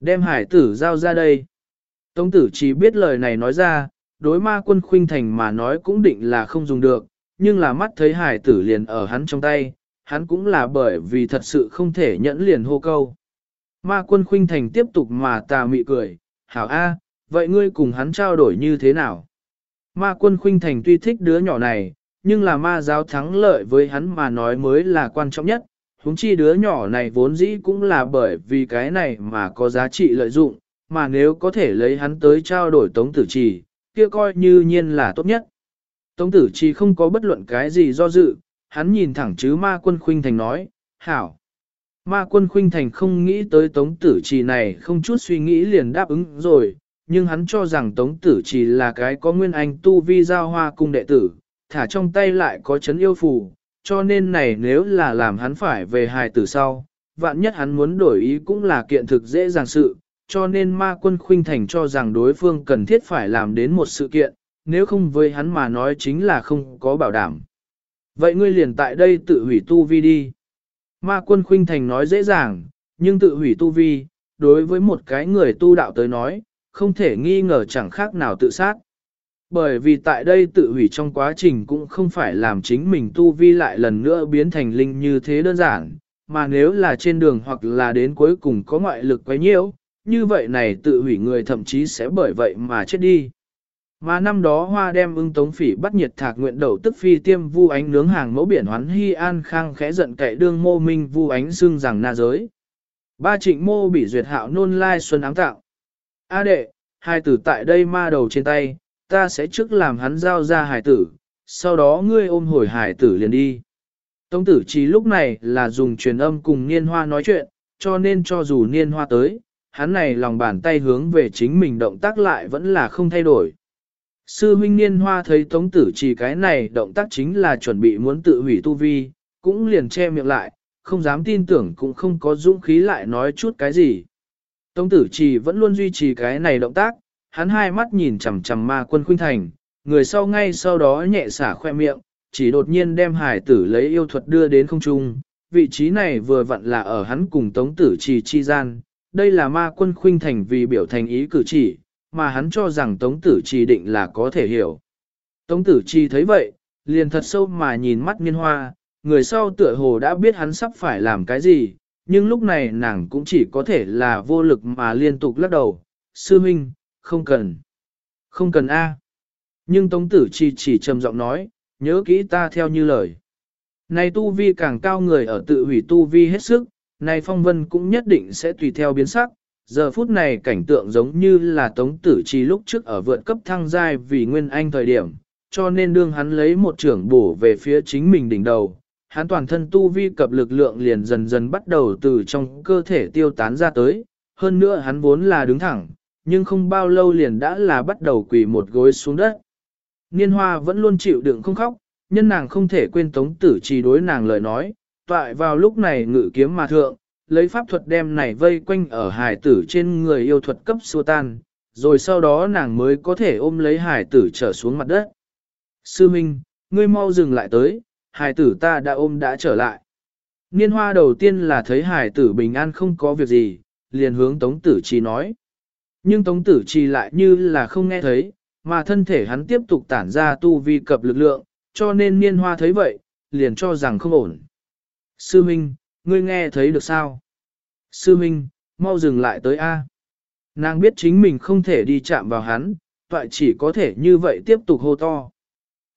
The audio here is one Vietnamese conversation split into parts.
Đem hải tử giao ra đây. Tống tử chỉ biết lời này nói ra, đối ma quân khuynh thành mà nói cũng định là không dùng được, nhưng là mắt thấy hải tử liền ở hắn trong tay, hắn cũng là bởi vì thật sự không thể nhẫn liền hô câu. Ma quân khuynh thành tiếp tục mà tà mị cười, hảo a, vậy ngươi cùng hắn trao đổi như thế nào? Ma quân khuynh thành tuy thích đứa nhỏ này, nhưng là ma giáo thắng lợi với hắn mà nói mới là quan trọng nhất, huống chi đứa nhỏ này vốn dĩ cũng là bởi vì cái này mà có giá trị lợi dụng, mà nếu có thể lấy hắn tới trao đổi tống tử trì, kia coi như nhiên là tốt nhất. Tống tử trì không có bất luận cái gì do dự, hắn nhìn thẳng chứ ma quân khuynh thành nói, hảo. Ma quân khuynh thành không nghĩ tới tống tử trì này không chút suy nghĩ liền đáp ứng rồi, nhưng hắn cho rằng tống tử trì là cái có nguyên anh tu vi giao hoa cung đệ tử, thả trong tay lại có chấn yêu phù, cho nên này nếu là làm hắn phải về hài tử sau, vạn nhất hắn muốn đổi ý cũng là kiện thực dễ dàng sự, cho nên ma quân khuynh thành cho rằng đối phương cần thiết phải làm đến một sự kiện, nếu không với hắn mà nói chính là không có bảo đảm. Vậy ngươi liền tại đây tự hủy tu vi đi. Ma quân khuynh thành nói dễ dàng, nhưng tự hủy tu vi, đối với một cái người tu đạo tới nói, không thể nghi ngờ chẳng khác nào tự sát. Bởi vì tại đây tự hủy trong quá trình cũng không phải làm chính mình tu vi lại lần nữa biến thành linh như thế đơn giản, mà nếu là trên đường hoặc là đến cuối cùng có ngoại lực quấy nhiễu, như vậy này tự hủy người thậm chí sẽ bởi vậy mà chết đi. Mà năm đó hoa đem ưng tống phỉ bắt nhiệt thạc nguyện đầu tức phi tiêm vu ánh nướng hàng mẫu biển hoán hy an khang khẽ giận cậy đương mô minh vu ánh xưng rằng na giới. Ba trịnh mô bị duyệt hạo nôn lai xuân ám tạo. A đệ, hai tử tại đây ma đầu trên tay, ta sẽ trước làm hắn giao ra hải tử, sau đó ngươi ôm hồi hải tử liền đi. Tống tử chỉ lúc này là dùng truyền âm cùng niên hoa nói chuyện, cho nên cho dù niên hoa tới, hắn này lòng bàn tay hướng về chính mình động tác lại vẫn là không thay đổi. Sư huynh niên hoa thấy tống tử chỉ cái này động tác chính là chuẩn bị muốn tự hủy tu vi, cũng liền che miệng lại, không dám tin tưởng cũng không có dũng khí lại nói chút cái gì. Tống tử chỉ vẫn luôn duy trì cái này động tác, hắn hai mắt nhìn chằm chằm ma quân khuynh thành, người sau ngay sau đó nhẹ xả khoe miệng, chỉ đột nhiên đem hải tử lấy yêu thuật đưa đến không trung. Vị trí này vừa vặn là ở hắn cùng tống tử trì chi gian, đây là ma quân khuynh thành vì biểu thành ý cử chỉ, mà hắn cho rằng tống tử trì định là có thể hiểu. Tống tử trì thấy vậy, liền thật sâu mà nhìn mắt niên hoa, người sau tựa hồ đã biết hắn sắp phải làm cái gì, nhưng lúc này nàng cũng chỉ có thể là vô lực mà liên tục lắc đầu. Sư Minh, không cần. Không cần A. Nhưng Tống Tử Chi chỉ trầm giọng nói, nhớ kỹ ta theo như lời. Này tu vi càng cao người ở tự hủy tu vi hết sức, này phong vân cũng nhất định sẽ tùy theo biến sắc. Giờ phút này cảnh tượng giống như là Tống Tử Chi lúc trước ở vượt cấp thăng giai vì Nguyên Anh thời điểm, cho nên đương hắn lấy một trưởng bổ về phía chính mình đỉnh đầu. Hắn toàn thân tu vi cập lực lượng liền dần dần bắt đầu từ trong cơ thể tiêu tán ra tới, hơn nữa hắn vốn là đứng thẳng, nhưng không bao lâu liền đã là bắt đầu quỳ một gối xuống đất. Niên hoa vẫn luôn chịu đựng không khóc, nhân nàng không thể quên tống tử trì đối nàng lời nói, toại vào lúc này ngự kiếm mà thượng, lấy pháp thuật đem này vây quanh ở hải tử trên người yêu thuật cấp xua tan, rồi sau đó nàng mới có thể ôm lấy hải tử trở xuống mặt đất. Sư Minh, ngươi mau dừng lại tới, hải tử ta đã ôm đã trở lại. Niên hoa đầu tiên là thấy hải tử bình an không có việc gì, liền hướng tống tử trì nói. Nhưng Tống Tử Trì lại như là không nghe thấy, mà thân thể hắn tiếp tục tản ra tu vi cập lực lượng, cho nên niên hoa thấy vậy, liền cho rằng không ổn. Sư Minh, ngươi nghe thấy được sao? Sư Minh, mau dừng lại tới A. Nàng biết chính mình không thể đi chạm vào hắn, vậy chỉ có thể như vậy tiếp tục hô to.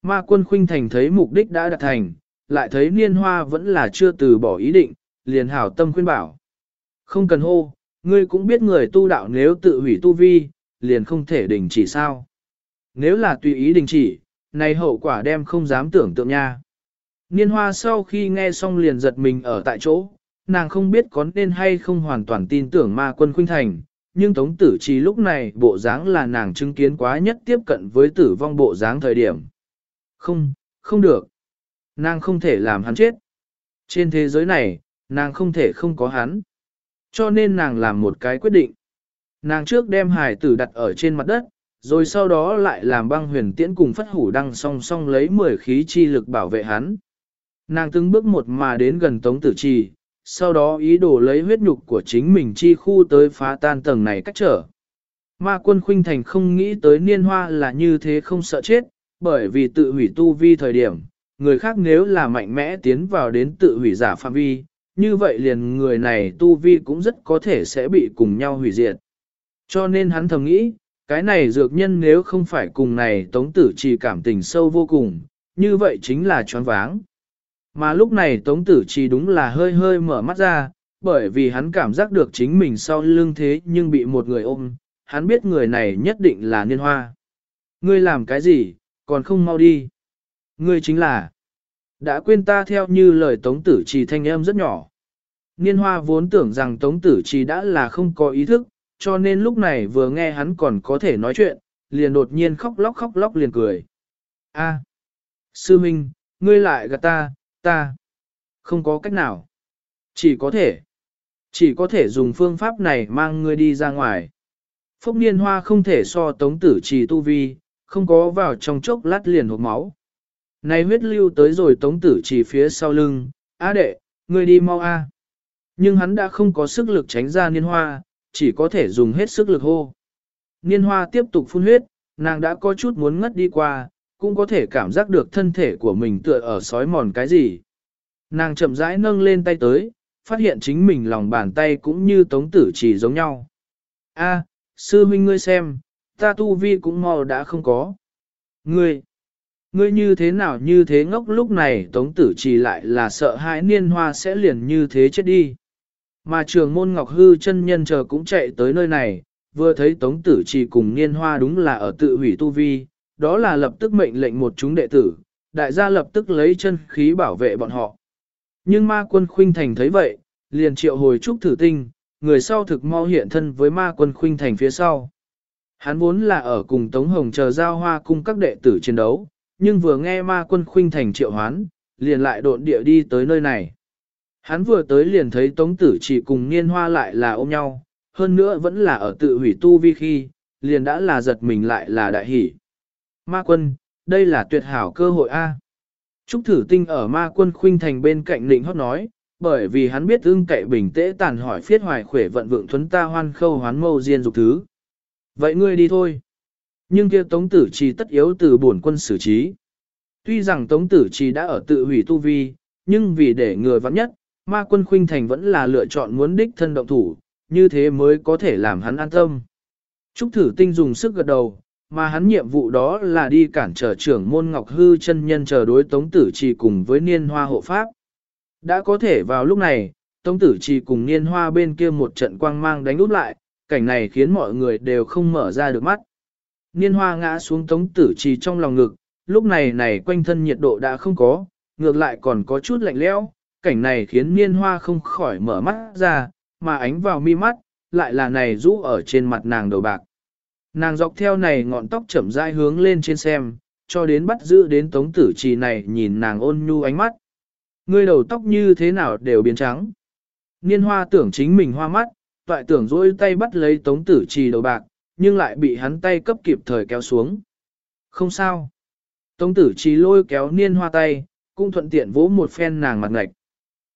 Ma quân khuynh thành thấy mục đích đã đạt thành, lại thấy niên hoa vẫn là chưa từ bỏ ý định, liền hảo tâm khuyên bảo. Không cần hô, Ngươi cũng biết người tu đạo nếu tự hủy tu vi, liền không thể đình chỉ sao. Nếu là tùy ý đình chỉ, này hậu quả đem không dám tưởng tượng nha. Niên hoa sau khi nghe xong liền giật mình ở tại chỗ, nàng không biết có nên hay không hoàn toàn tin tưởng ma quân khuynh thành, nhưng tống tử trì lúc này bộ dáng là nàng chứng kiến quá nhất tiếp cận với tử vong bộ dáng thời điểm. Không, không được. Nàng không thể làm hắn chết. Trên thế giới này, nàng không thể không có hắn. Cho nên nàng làm một cái quyết định. Nàng trước đem hải tử đặt ở trên mặt đất, rồi sau đó lại làm băng huyền tiễn cùng phất hủ đăng song song lấy 10 khí chi lực bảo vệ hắn. Nàng từng bước một mà đến gần tống tử trì, sau đó ý đồ lấy huyết nhục của chính mình chi khu tới phá tan tầng này cách trở. Ma quân khuynh thành không nghĩ tới niên hoa là như thế không sợ chết, bởi vì tự hủy tu vi thời điểm, người khác nếu là mạnh mẽ tiến vào đến tự hủy giả phạm vi, như vậy liền người này tu vi cũng rất có thể sẽ bị cùng nhau hủy diệt. Cho nên hắn thầm nghĩ, cái này dược nhân nếu không phải cùng này tống tử chỉ cảm tình sâu vô cùng, như vậy chính là choáng váng. Mà lúc này tống tử chỉ đúng là hơi hơi mở mắt ra, bởi vì hắn cảm giác được chính mình sau lưng thế nhưng bị một người ôm, hắn biết người này nhất định là niên hoa. Ngươi làm cái gì, còn không mau đi. Ngươi chính là, đã quên ta theo như lời tống tử trì thanh âm rất nhỏ. Niên hoa vốn tưởng rằng tống tử trì đã là không có ý thức, cho nên lúc này vừa nghe hắn còn có thể nói chuyện, liền đột nhiên khóc lóc khóc lóc liền cười. A, sư minh, ngươi lại gạt ta, ta, không có cách nào. Chỉ có thể, chỉ có thể dùng phương pháp này mang ngươi đi ra ngoài. Phúc niên hoa không thể so tống tử trì tu vi, không có vào trong chốc lát liền hộp máu. Này huyết lưu tới rồi tống tử chỉ phía sau lưng, á đệ, ngươi đi mau a. Nhưng hắn đã không có sức lực tránh ra niên hoa, chỉ có thể dùng hết sức lực hô. Niên hoa tiếp tục phun huyết, nàng đã có chút muốn ngất đi qua, cũng có thể cảm giác được thân thể của mình tựa ở sói mòn cái gì. Nàng chậm rãi nâng lên tay tới, phát hiện chính mình lòng bàn tay cũng như tống tử chỉ giống nhau. A, sư huynh ngươi xem, ta tu vi cũng mò đã không có. Ngươi, ngươi như thế nào như thế ngốc lúc này tống tử chỉ lại là sợ hãi niên hoa sẽ liền như thế chết đi. Mà trường môn ngọc hư chân nhân chờ cũng chạy tới nơi này, vừa thấy tống tử chỉ cùng niên hoa đúng là ở tự hủy tu vi, đó là lập tức mệnh lệnh một chúng đệ tử, đại gia lập tức lấy chân khí bảo vệ bọn họ. Nhưng ma quân khuynh thành thấy vậy, liền triệu hồi trúc thử tinh, người sau thực mau hiện thân với ma quân khuynh thành phía sau. Hắn vốn là ở cùng Tống Hồng chờ giao hoa cung các đệ tử chiến đấu, nhưng vừa nghe ma quân khuynh thành triệu hoán, liền lại độn địa đi tới nơi này. Hắn vừa tới liền thấy Tống Tử chỉ cùng niên hoa lại là ôm nhau, hơn nữa vẫn là ở tự hủy tu vi khi, liền đã là giật mình lại là đại hỷ. Ma quân, đây là tuyệt hảo cơ hội A. Trúc thử tinh ở ma quân khuynh thành bên cạnh lĩnh hót nói, bởi vì hắn biết ưng cậy bình tễ tàn hỏi phiết hoài khỏe vận vượng thuấn ta hoan khâu hoán mâu diên dục thứ. Vậy ngươi đi thôi. Nhưng kia tống tử trì tất yếu từ bổn quân xử trí. Tuy rằng tống tử trì đã ở tự hủy tu vi, nhưng vì để người vắng nhất, ma quân khuynh thành vẫn là lựa chọn muốn đích thân động thủ, như thế mới có thể làm hắn an tâm. Trúc thử tinh dùng sức gật đầu, mà hắn nhiệm vụ đó là đi cản trở trưởng môn ngọc hư chân nhân chờ đối tống tử trì cùng với niên hoa hộ pháp. Đã có thể vào lúc này, tống tử trì cùng niên hoa bên kia một trận quang mang đánh út lại, cảnh này khiến mọi người đều không mở ra được mắt. Niên hoa ngã xuống tống tử trì trong lòng ngực, lúc này này quanh thân nhiệt độ đã không có, ngược lại còn có chút lạnh lẽo, cảnh này khiến niên hoa không khỏi mở mắt ra, mà ánh vào mi mắt, lại là này rũ ở trên mặt nàng đầu bạc. Nàng dọc theo này ngọn tóc chậm rãi hướng lên trên xem, cho đến bắt giữ đến tống tử trì này nhìn nàng ôn nhu ánh mắt. Ngươi đầu tóc như thế nào đều biến trắng. Niên hoa tưởng chính mình hoa mắt, toại tưởng dỗi tay bắt lấy tống tử trì đầu bạc, nhưng lại bị hắn tay cấp kịp thời kéo xuống. Không sao. Tống tử trì lôi kéo niên hoa tay, cũng thuận tiện vỗ một phen nàng mặt ngạch.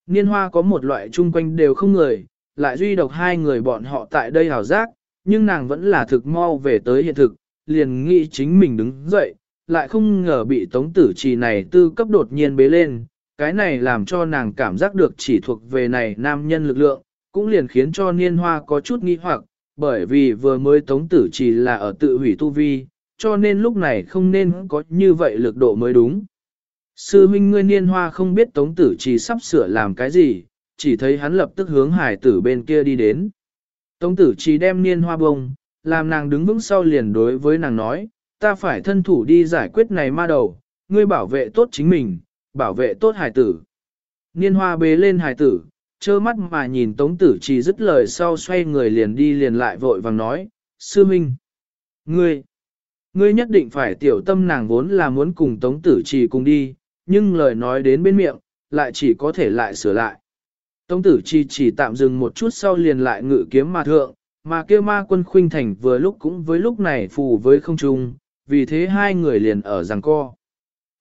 Niên hoa có một loại chung quanh đều không người, lại duy độc hai người bọn họ tại đây hào giác, nhưng nàng vẫn là thực mau về tới hiện thực, liền nghĩ chính mình đứng dậy, lại không ngờ bị tống tử trì này tư cấp đột nhiên bế lên, cái này làm cho nàng cảm giác được chỉ thuộc về này nam nhân lực lượng, cũng liền khiến cho niên hoa có chút nghi hoặc, bởi vì vừa mới tống tử trì là ở tự hủy tu vi, cho nên lúc này không nên có như vậy lực độ mới đúng. Sư huynh ngươi niên hoa không biết tống tử trì sắp sửa làm cái gì, chỉ thấy hắn lập tức hướng hải tử bên kia đi đến. Tống tử trì đem niên hoa bông, làm nàng đứng vững sau liền đối với nàng nói, ta phải thân thủ đi giải quyết này ma đầu, ngươi bảo vệ tốt chính mình, bảo vệ tốt hải tử. Niên hoa bế lên hải tử, trơ mắt mà nhìn tống tử trì dứt lời sau xoay người liền đi liền lại vội vàng nói, sư minh, ngươi, ngươi nhất định phải tiểu tâm nàng vốn là muốn cùng tống tử trì cùng đi, nhưng lời nói đến bên miệng, lại chỉ có thể lại sửa lại. Tống tử chi chỉ tạm dừng một chút sau liền lại ngự kiếm mà thượng, mà kêu ma quân khuynh thành vừa lúc cũng với lúc này phù với không trung, vì thế hai người liền ở giằng co.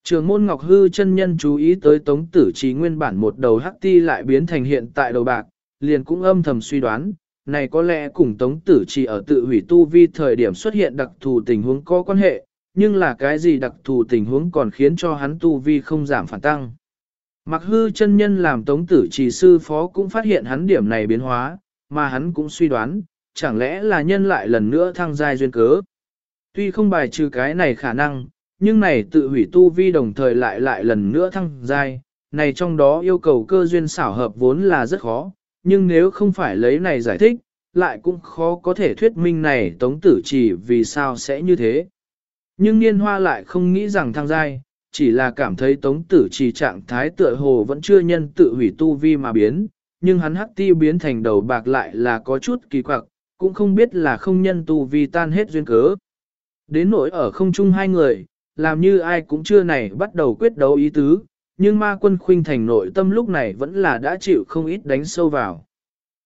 Trường môn Ngọc Hư chân nhân chú ý tới tống tử trí nguyên bản một đầu hắc ti lại biến thành hiện tại đầu bạc, liền cũng âm thầm suy đoán, này có lẽ cùng tống tử trí ở tự hủy tu vi thời điểm xuất hiện đặc thù tình huống có quan hệ, nhưng là cái gì đặc thù tình huống còn khiến cho hắn tu vi không giảm phản tăng. Mặc hư chân nhân làm tống tử trì sư phó cũng phát hiện hắn điểm này biến hóa, mà hắn cũng suy đoán, chẳng lẽ là nhân lại lần nữa thăng giai duyên cớ. Tuy không bài trừ cái này khả năng, nhưng này tự hủy tu vi đồng thời lại lại lần nữa thăng giai, này trong đó yêu cầu cơ duyên xảo hợp vốn là rất khó, nhưng nếu không phải lấy này giải thích, lại cũng khó có thể thuyết minh này tống tử chỉ vì sao sẽ như thế. Nhưng niên hoa lại không nghĩ rằng thăng giai, chỉ là cảm thấy tống tử chỉ trạng thái tựa hồ vẫn chưa nhân tự hủy tu vi mà biến, nhưng hắn hắc ti biến thành đầu bạc lại là có chút kỳ quặc, cũng không biết là không nhân tu vi tan hết duyên cớ. Đến nỗi ở không chung hai người, làm như ai cũng chưa này bắt đầu quyết đấu ý tứ, nhưng ma quân khuynh thành nội tâm lúc này vẫn là đã chịu không ít đánh sâu vào.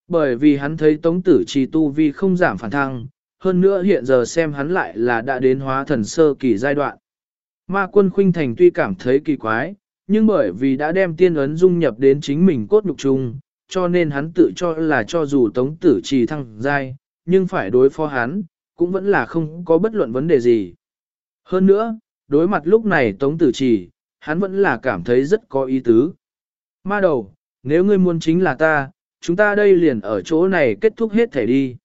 Bởi vì hắn thấy tống tử trì tu vi không giảm phản thăng, hơn nữa hiện giờ xem hắn lại là đã đến hóa thần sơ kỳ giai đoạn. Ma quân khuynh thành tuy cảm thấy kỳ quái, nhưng bởi vì đã đem tiên ấn dung nhập đến chính mình cốt nhục chung, cho nên hắn tự cho là cho dù tống tử trì thăng giai, nhưng phải đối phó hắn, cũng vẫn là không có bất luận vấn đề gì. Hơn nữa, đối mặt lúc này tống tử trì, hắn vẫn là cảm thấy rất có ý tứ. Ma đầu, nếu ngươi muốn chính là ta, chúng ta đây liền ở chỗ này kết thúc hết thể đi.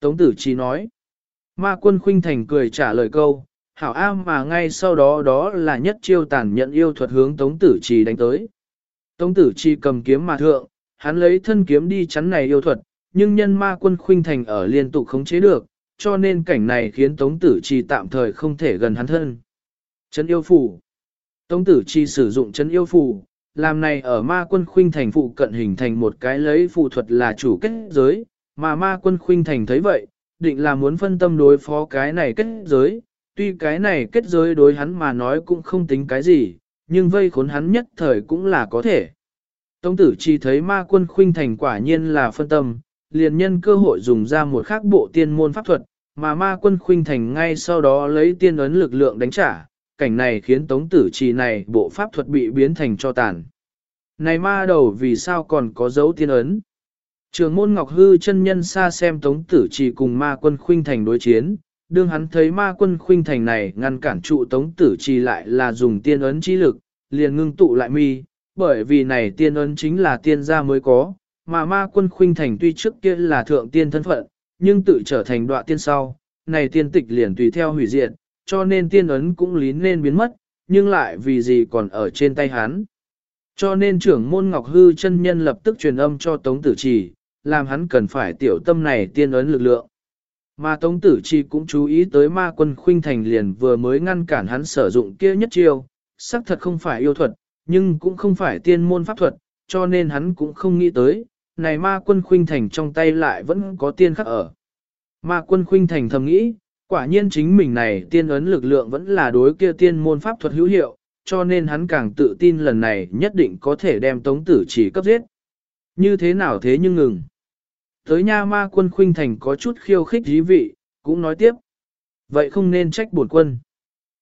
Tống tử trì nói. Ma quân khuynh thành cười trả lời câu, hảo am mà ngay sau đó đó là nhất chiêu tàn nhận yêu thuật hướng Tống Tử Trì đánh tới. Tống Tử Trì cầm kiếm mà thượng, hắn lấy thân kiếm đi chắn này yêu thuật, nhưng nhân ma quân khuynh thành ở liên tục khống chế được, cho nên cảnh này khiến Tống Tử Trì tạm thời không thể gần hắn thân. Trấn yêu phủ Tống Tử chi sử dụng trấn yêu phủ, làm này ở ma quân khuynh thành phụ cận hình thành một cái lấy phụ thuật là chủ kết giới, mà ma quân khuynh thành thấy vậy, định là muốn phân tâm đối phó cái này kết giới, tuy cái này kết giới đối hắn mà nói cũng không tính cái gì, nhưng vây khốn hắn nhất thời cũng là có thể. Tống tử chi thấy ma quân khuynh thành quả nhiên là phân tâm, liền nhân cơ hội dùng ra một khác bộ tiên môn pháp thuật, mà ma quân khuynh thành ngay sau đó lấy tiên ấn lực lượng đánh trả, cảnh này khiến tống tử trì này bộ pháp thuật bị biến thành cho tàn. Này ma đầu vì sao còn có dấu tiên ấn? Trường môn Ngọc Hư chân nhân xa xem tống tử trì cùng ma quân khuynh thành đối chiến, đương hắn thấy ma quân khuynh thành này ngăn cản trụ tống tử trì lại là dùng tiên ấn chi lực, liền ngưng tụ lại mi, bởi vì này tiên ấn chính là tiên gia mới có, mà ma quân khuynh thành tuy trước kia là thượng tiên thân phận, nhưng tự trở thành đọa tiên sau, này tiên tịch liền tùy theo hủy diệt, cho nên tiên ấn cũng lín nên biến mất, nhưng lại vì gì còn ở trên tay hắn. Cho nên trưởng môn Ngọc Hư chân nhân lập tức truyền âm cho Tống Tử Trì, làm hắn cần phải tiểu tâm này tiên ấn lực lượng. Mà Tống Tử Chi cũng chú ý tới ma quân khuynh thành liền vừa mới ngăn cản hắn sử dụng kia nhất chiêu, xác thật không phải yêu thuật, nhưng cũng không phải tiên môn pháp thuật, cho nên hắn cũng không nghĩ tới, này ma quân khuynh thành trong tay lại vẫn có tiên khắc ở. Ma quân khuynh thành thầm nghĩ, quả nhiên chính mình này tiên ấn lực lượng vẫn là đối kia tiên môn pháp thuật hữu hiệu, cho nên hắn càng tự tin lần này nhất định có thể đem Tống Tử Chỉ cấp giết. Như thế nào thế nhưng ngừng. Tới nha ma quân khuynh thành có chút khiêu khích dí vị, cũng nói tiếp. Vậy không nên trách bổn quân.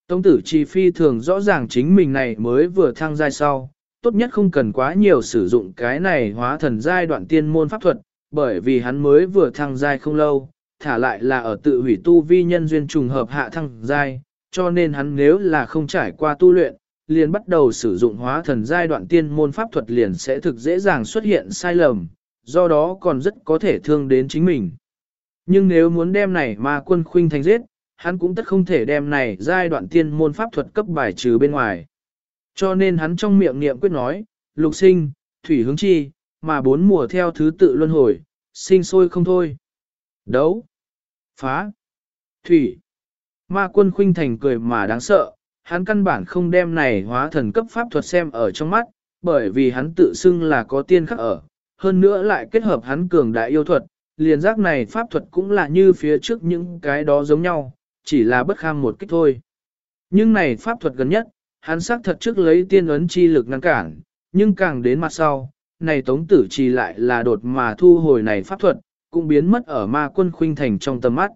Tống tử chi phi thường rõ ràng chính mình này mới vừa thăng giai sau, tốt nhất không cần quá nhiều sử dụng cái này hóa thần giai đoạn tiên môn pháp thuật, bởi vì hắn mới vừa thăng giai không lâu, thả lại là ở tự hủy tu vi nhân duyên trùng hợp hạ thăng giai, cho nên hắn nếu là không trải qua tu luyện, liền bắt đầu sử dụng hóa thần giai đoạn tiên môn pháp thuật liền sẽ thực dễ dàng xuất hiện sai lầm, do đó còn rất có thể thương đến chính mình. Nhưng nếu muốn đem này ma quân khuynh thành giết, hắn cũng tất không thể đem này giai đoạn tiên môn pháp thuật cấp bài trừ bên ngoài. Cho nên hắn trong miệng niệm quyết nói, lục sinh, thủy hướng chi, mà bốn mùa theo thứ tự luân hồi, sinh sôi không thôi. Đấu, phá, thủy. Ma quân khuynh thành cười mà đáng sợ, hắn căn bản không đem này hóa thần cấp pháp thuật xem ở trong mắt, bởi vì hắn tự xưng là có tiên khắc ở, hơn nữa lại kết hợp hắn cường đại yêu thuật, liền giác này pháp thuật cũng là như phía trước những cái đó giống nhau, chỉ là bất kham một kích thôi. Nhưng này pháp thuật gần nhất, hắn xác thật trước lấy tiên ấn chi lực ngăn cản, nhưng càng đến mặt sau, này tống tử trì lại là đột mà thu hồi này pháp thuật, cũng biến mất ở ma quân khuynh thành trong tầm mắt.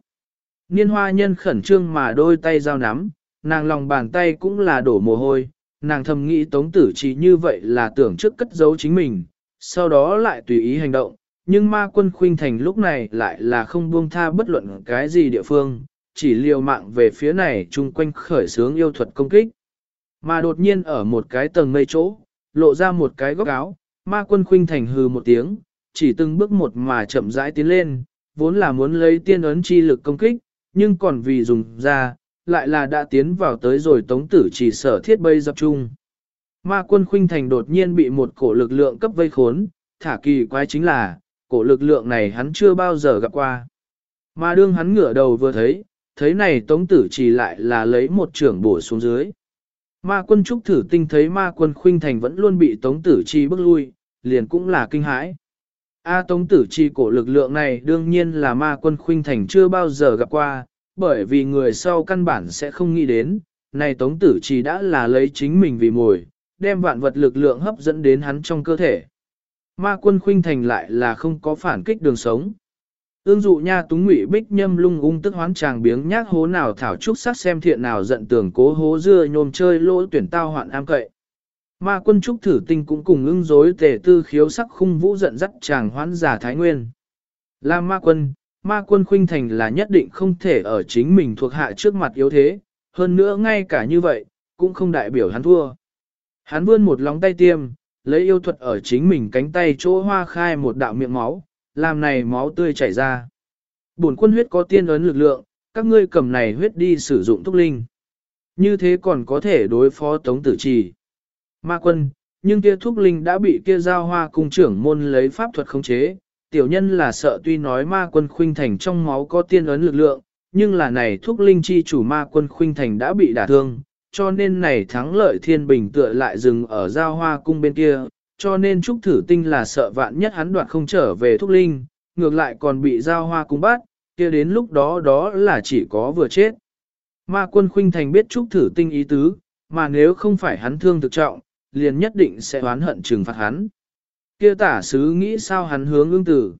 Niên hoa nhân khẩn trương mà đôi tay giao nắm, nàng lòng bàn tay cũng là đổ mồ hôi, nàng thầm nghĩ tống tử chỉ như vậy là tưởng trước cất giấu chính mình, sau đó lại tùy ý hành động, nhưng ma quân khuynh thành lúc này lại là không buông tha bất luận cái gì địa phương, chỉ liều mạng về phía này chung quanh khởi sướng yêu thuật công kích. Mà đột nhiên ở một cái tầng mây chỗ, lộ ra một cái góc áo, ma quân khuynh thành hừ một tiếng, chỉ từng bước một mà chậm rãi tiến lên, vốn là muốn lấy tiên ấn chi lực công kích, nhưng còn vì dùng ra, lại là đã tiến vào tới rồi tống tử chỉ sở thiết bây dập trung Ma quân khuynh thành đột nhiên bị một cổ lực lượng cấp vây khốn, thả kỳ quái chính là, cổ lực lượng này hắn chưa bao giờ gặp qua. Mà đương hắn ngửa đầu vừa thấy, thấy này tống tử chỉ lại là lấy một trưởng bổ xuống dưới. Ma quân trúc thử tinh thấy ma quân khuynh thành vẫn luôn bị tống tử chi bước lui, liền cũng là kinh hãi. A tống tử chi cổ lực lượng này đương nhiên là ma quân khuynh thành chưa bao giờ gặp qua, bởi vì người sau căn bản sẽ không nghĩ đến, này tống tử chi đã là lấy chính mình vì mồi, đem vạn vật lực lượng hấp dẫn đến hắn trong cơ thể. Ma quân khuynh thành lại là không có phản kích đường sống. Ương dụ nha túng ngụy bích nhâm lung ung tức hoán chàng biếng nhác hố nào thảo trúc sắc xem thiện nào giận tưởng cố hố dưa nhôm chơi lỗ tuyển tao hoạn am cậy. Ma quân trúc thử tinh cũng cùng ưng dối tề tư khiếu sắc khung vũ giận dắt chàng hoán giả thái nguyên. Là ma quân, ma quân khuynh thành là nhất định không thể ở chính mình thuộc hạ trước mặt yếu thế, hơn nữa ngay cả như vậy, cũng không đại biểu hắn thua. Hắn vươn một lóng tay tiêm, lấy yêu thuật ở chính mình cánh tay chỗ hoa khai một đạo miệng máu, làm này máu tươi chảy ra. Bổn quân huyết có tiên ấn lực lượng, các ngươi cầm này huyết đi sử dụng thúc linh. Như thế còn có thể đối phó tống tử trì. Ma quân, nhưng kia thúc linh đã bị kia giao hoa cung trưởng môn lấy pháp thuật khống chế. Tiểu nhân là sợ tuy nói ma quân khuynh thành trong máu có tiên ấn lực lượng, nhưng là này thúc linh chi chủ ma quân khuynh thành đã bị đả thương, cho nên này thắng lợi thiên bình tựa lại dừng ở giao hoa cung bên kia, cho nên Trúc Thử Tinh là sợ vạn nhất hắn đoạt không trở về Thúc Linh, ngược lại còn bị giao hoa cung bắt, kia đến lúc đó đó là chỉ có vừa chết. Ma quân khuynh thành biết Trúc Thử Tinh ý tứ, mà nếu không phải hắn thương thực trọng, liền nhất định sẽ oán hận trừng phạt hắn. Kia tả sứ nghĩ sao hắn hướng ương tử.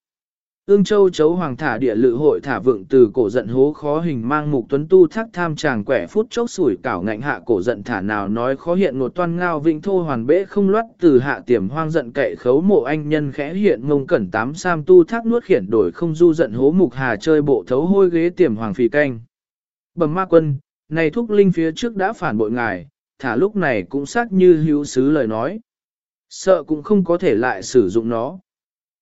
Ương châu chấu hoàng thả địa lự hội thả vượng từ cổ giận hố khó hình mang mục tuấn tu thác tham chàng quẻ phút chốc sủi cảo ngạnh hạ cổ giận thả nào nói khó hiện một toan ngao vĩnh thô hoàn bễ không loát từ hạ tiềm hoang giận cậy khấu mộ anh nhân khẽ hiện ngông cẩn tám sam tu thác nuốt khiển đổi không du giận hố mục hà chơi bộ thấu hôi ghế tiềm hoàng phì canh. Bẩm ma quân, này thúc linh phía trước đã phản bội ngài, thả lúc này cũng xác như hữu sứ lời nói. Sợ cũng không có thể lại sử dụng nó.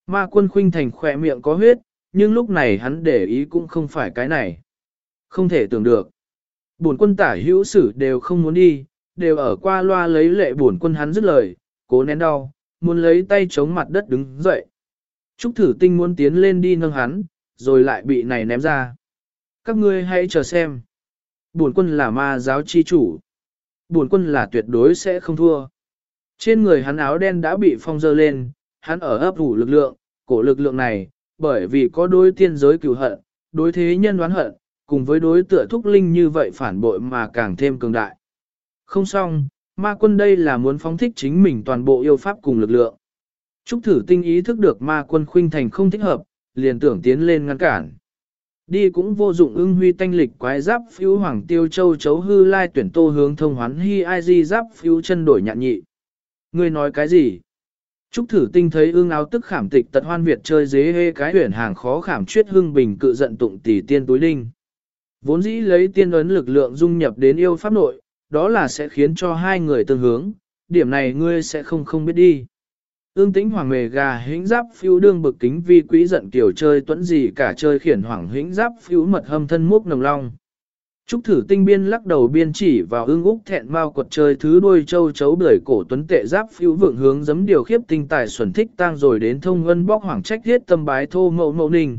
Ma quân khuynh thành khỏe miệng có huyết, nhưng lúc này hắn để ý cũng không phải cái này. Không thể tưởng được. Bổn quân tả hữu sử đều không muốn đi, đều ở qua loa lấy lệ bổn quân hắn dứt lời, cố nén đau, muốn lấy tay chống mặt đất đứng dậy. Trúc thử tinh muốn tiến lên đi nâng hắn, rồi lại bị này ném ra. Các ngươi hãy chờ xem. Bổn quân là ma giáo chi chủ. Bổn quân là tuyệt đối sẽ không thua. Trên người hắn áo đen đã bị phong dơ lên, hắn ở ấp ủ lực lượng, cổ lực lượng này, bởi vì có đối tiên giới cửu hận, đối thế nhân đoán hận, cùng với đối tựa thúc linh như vậy phản bội mà càng thêm cường đại. Không xong, ma quân đây là muốn phóng thích chính mình toàn bộ yêu pháp cùng lực lượng. Trúc thử tinh ý thức được ma quân khuynh thành không thích hợp, liền tưởng tiến lên ngăn cản. Đi cũng vô dụng ưng huy tanh lịch quái giáp phiếu hoàng tiêu châu chấu hư lai tuyển tô hướng thông hoán hy ai di giáp phiếu chân đổi nhạn nhị. Ngươi nói cái gì? Trúc thử tinh thấy ương áo tức khảm tịch tật hoan Việt chơi dế hê cái huyển hàng khó khảm chuyết hưng bình cự giận tụng tỷ tiên túi linh. Vốn dĩ lấy tiên ấn lực lượng dung nhập đến yêu pháp nội, đó là sẽ khiến cho hai người tương hướng, điểm này ngươi sẽ không không biết đi. Ương tĩnh hoàng mề gà hĩnh giáp phiếu đương bực kính vi quý giận kiểu chơi tuẫn gì cả chơi khiển hoàng hĩnh giáp phiếu mật hâm thân múc nồng long. Trúc thử tinh biên lắc đầu biên chỉ vào ương úc thẹn mau quật chơi thứ đuôi châu chấu bưởi cổ tuấn tệ giáp phiêu vượng hướng giấm điều khiếp tinh tài xuẩn thích tang rồi đến thông ngân bóc hoàng trách thiết tâm bái thô mậu mậu ninh.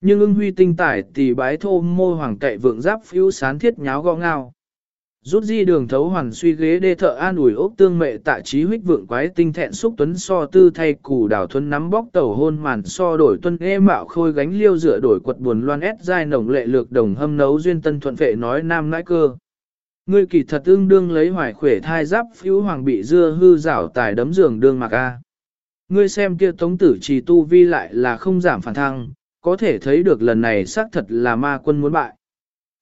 Nhưng ưng huy tinh tài tỷ bái thô mô hoàng cậy vượng giáp phiêu sán thiết nháo gõ ngao. Rút di đường thấu hoàn suy ghế đê thợ an ủi ốc tương mệ tạ trí huyết vượng quái tinh thẹn xúc tuấn so tư thay củ đảo thuấn nắm bóc tẩu hôn màn so đổi tuân ê mạo khôi gánh liêu dựa đổi quật buồn loan ép dai nồng lệ lược đồng hâm nấu duyên tân thuận vệ nói nam nãi cơ. Ngươi kỳ thật tương đương lấy hoài khỏe thai giáp phiếu hoàng bị dưa hư rảo tài đấm giường đương mặc a. Ngươi xem kia tống tử trì tu vi lại là không giảm phản thăng, có thể thấy được lần này xác thật là ma quân muốn bại.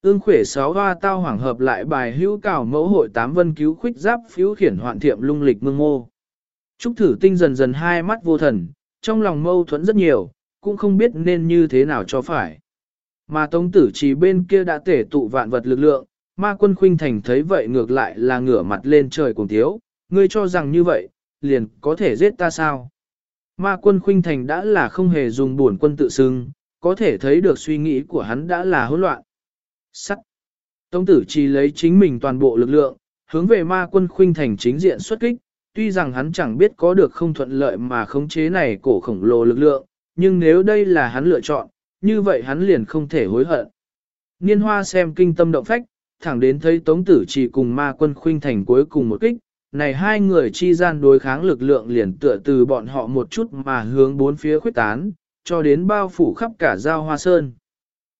Ương khuể sáu hoa tao hoàng hợp lại bài hữu cảo mẫu hội tám vân cứu khuyết giáp phiếu khiển hoạn thiệm lung lịch mương mô. Trúc thử tinh dần dần hai mắt vô thần, trong lòng mâu thuẫn rất nhiều, cũng không biết nên như thế nào cho phải. Mà tống tử chỉ bên kia đã tể tụ vạn vật lực lượng, ma quân khuynh thành thấy vậy ngược lại là ngửa mặt lên trời cùng thiếu, ngươi cho rằng như vậy, liền có thể giết ta sao? Ma quân khuynh thành đã là không hề dùng buồn quân tự xưng, có thể thấy được suy nghĩ của hắn đã là hỗn loạn. Sắt. Tống tử chỉ lấy chính mình toàn bộ lực lượng, hướng về ma quân khuynh thành chính diện xuất kích, tuy rằng hắn chẳng biết có được không thuận lợi mà khống chế này cổ khổng lồ lực lượng, nhưng nếu đây là hắn lựa chọn, như vậy hắn liền không thể hối hận. Niên hoa xem kinh tâm động phách, thẳng đến thấy tống tử chỉ cùng ma quân khuynh thành cuối cùng một kích, này hai người chi gian đối kháng lực lượng liền tựa từ bọn họ một chút mà hướng bốn phía khuyết tán, cho đến bao phủ khắp cả giao hoa sơn.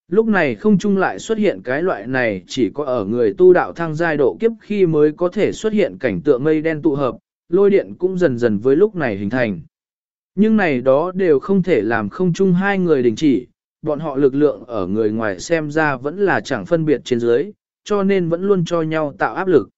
Lúc này không chung lại xuất hiện cái loại này chỉ có ở người tu đạo thăng giai độ kiếp khi mới có thể xuất hiện cảnh tượng mây đen tụ hợp, lôi điện cũng dần dần với lúc này hình thành. Nhưng này đó đều không thể làm không chung hai người đình chỉ, bọn họ lực lượng ở người ngoài xem ra vẫn là chẳng phân biệt trên dưới, cho nên vẫn luôn cho nhau tạo áp lực.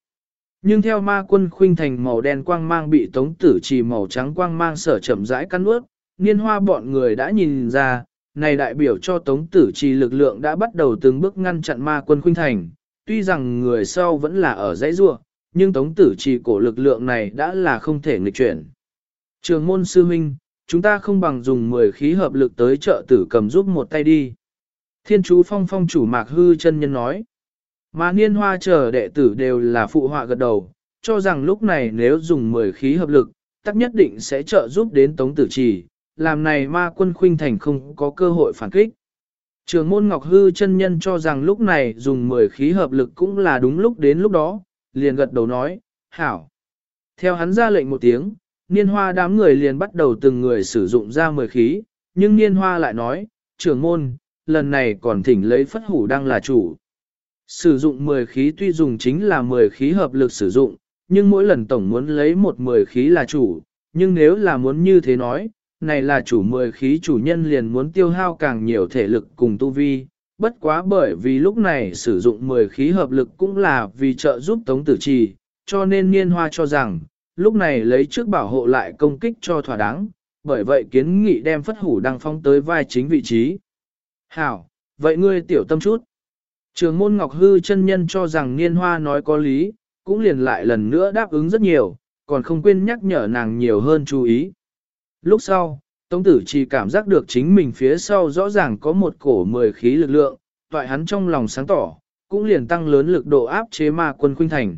Nhưng theo ma quân khuynh thành màu đen quang mang bị tống tử trì màu trắng quang mang sở chậm rãi cắn ướt, niên hoa bọn người đã nhìn ra, này đại biểu cho tống tử trì lực lượng đã bắt đầu từng bước ngăn chặn ma quân khuynh thành, tuy rằng người sau vẫn là ở dãy rua, nhưng tống tử trì cổ lực lượng này đã là không thể nghịch chuyển. Trường môn sư huynh, chúng ta không bằng dùng 10 khí hợp lực tới trợ tử cầm giúp một tay đi. Thiên chú phong phong chủ mạc hư chân nhân nói. Mà niên hoa chờ đệ tử đều là phụ họa gật đầu, cho rằng lúc này nếu dùng 10 khí hợp lực, tắc nhất định sẽ trợ giúp đến tống tử trì, làm này ma quân khuynh thành không có cơ hội phản kích. Trường môn Ngọc Hư chân nhân cho rằng lúc này dùng 10 khí hợp lực cũng là đúng lúc đến lúc đó, liền gật đầu nói, hảo. Theo hắn ra lệnh một tiếng, niên hoa đám người liền bắt đầu từng người sử dụng ra 10 khí, nhưng niên hoa lại nói, trưởng môn, lần này còn thỉnh lấy phất hủ đang là chủ. Sử dụng 10 khí tuy dùng chính là 10 khí hợp lực sử dụng, nhưng mỗi lần tổng muốn lấy một 10 khí là chủ, nhưng nếu là muốn như thế nói, này là chủ 10 khí chủ nhân liền muốn tiêu hao càng nhiều thể lực cùng tu vi, bất quá bởi vì lúc này sử dụng 10 khí hợp lực cũng là vì trợ giúp tống tử trì, cho nên niên hoa cho rằng, lúc này lấy trước bảo hộ lại công kích cho thỏa đáng, bởi vậy kiến nghị đem phất hủ đăng phong tới vai chính vị trí. Hảo, vậy ngươi tiểu tâm chút. Trường môn Ngọc Hư chân nhân cho rằng niên hoa nói có lý, cũng liền lại lần nữa đáp ứng rất nhiều, còn không quên nhắc nhở nàng nhiều hơn chú ý. Lúc sau, Tống tử chỉ cảm giác được chính mình phía sau rõ ràng có một cổ mười khí lực lượng, toại hắn trong lòng sáng tỏ, cũng liền tăng lớn lực độ áp chế ma quân khuynh thành.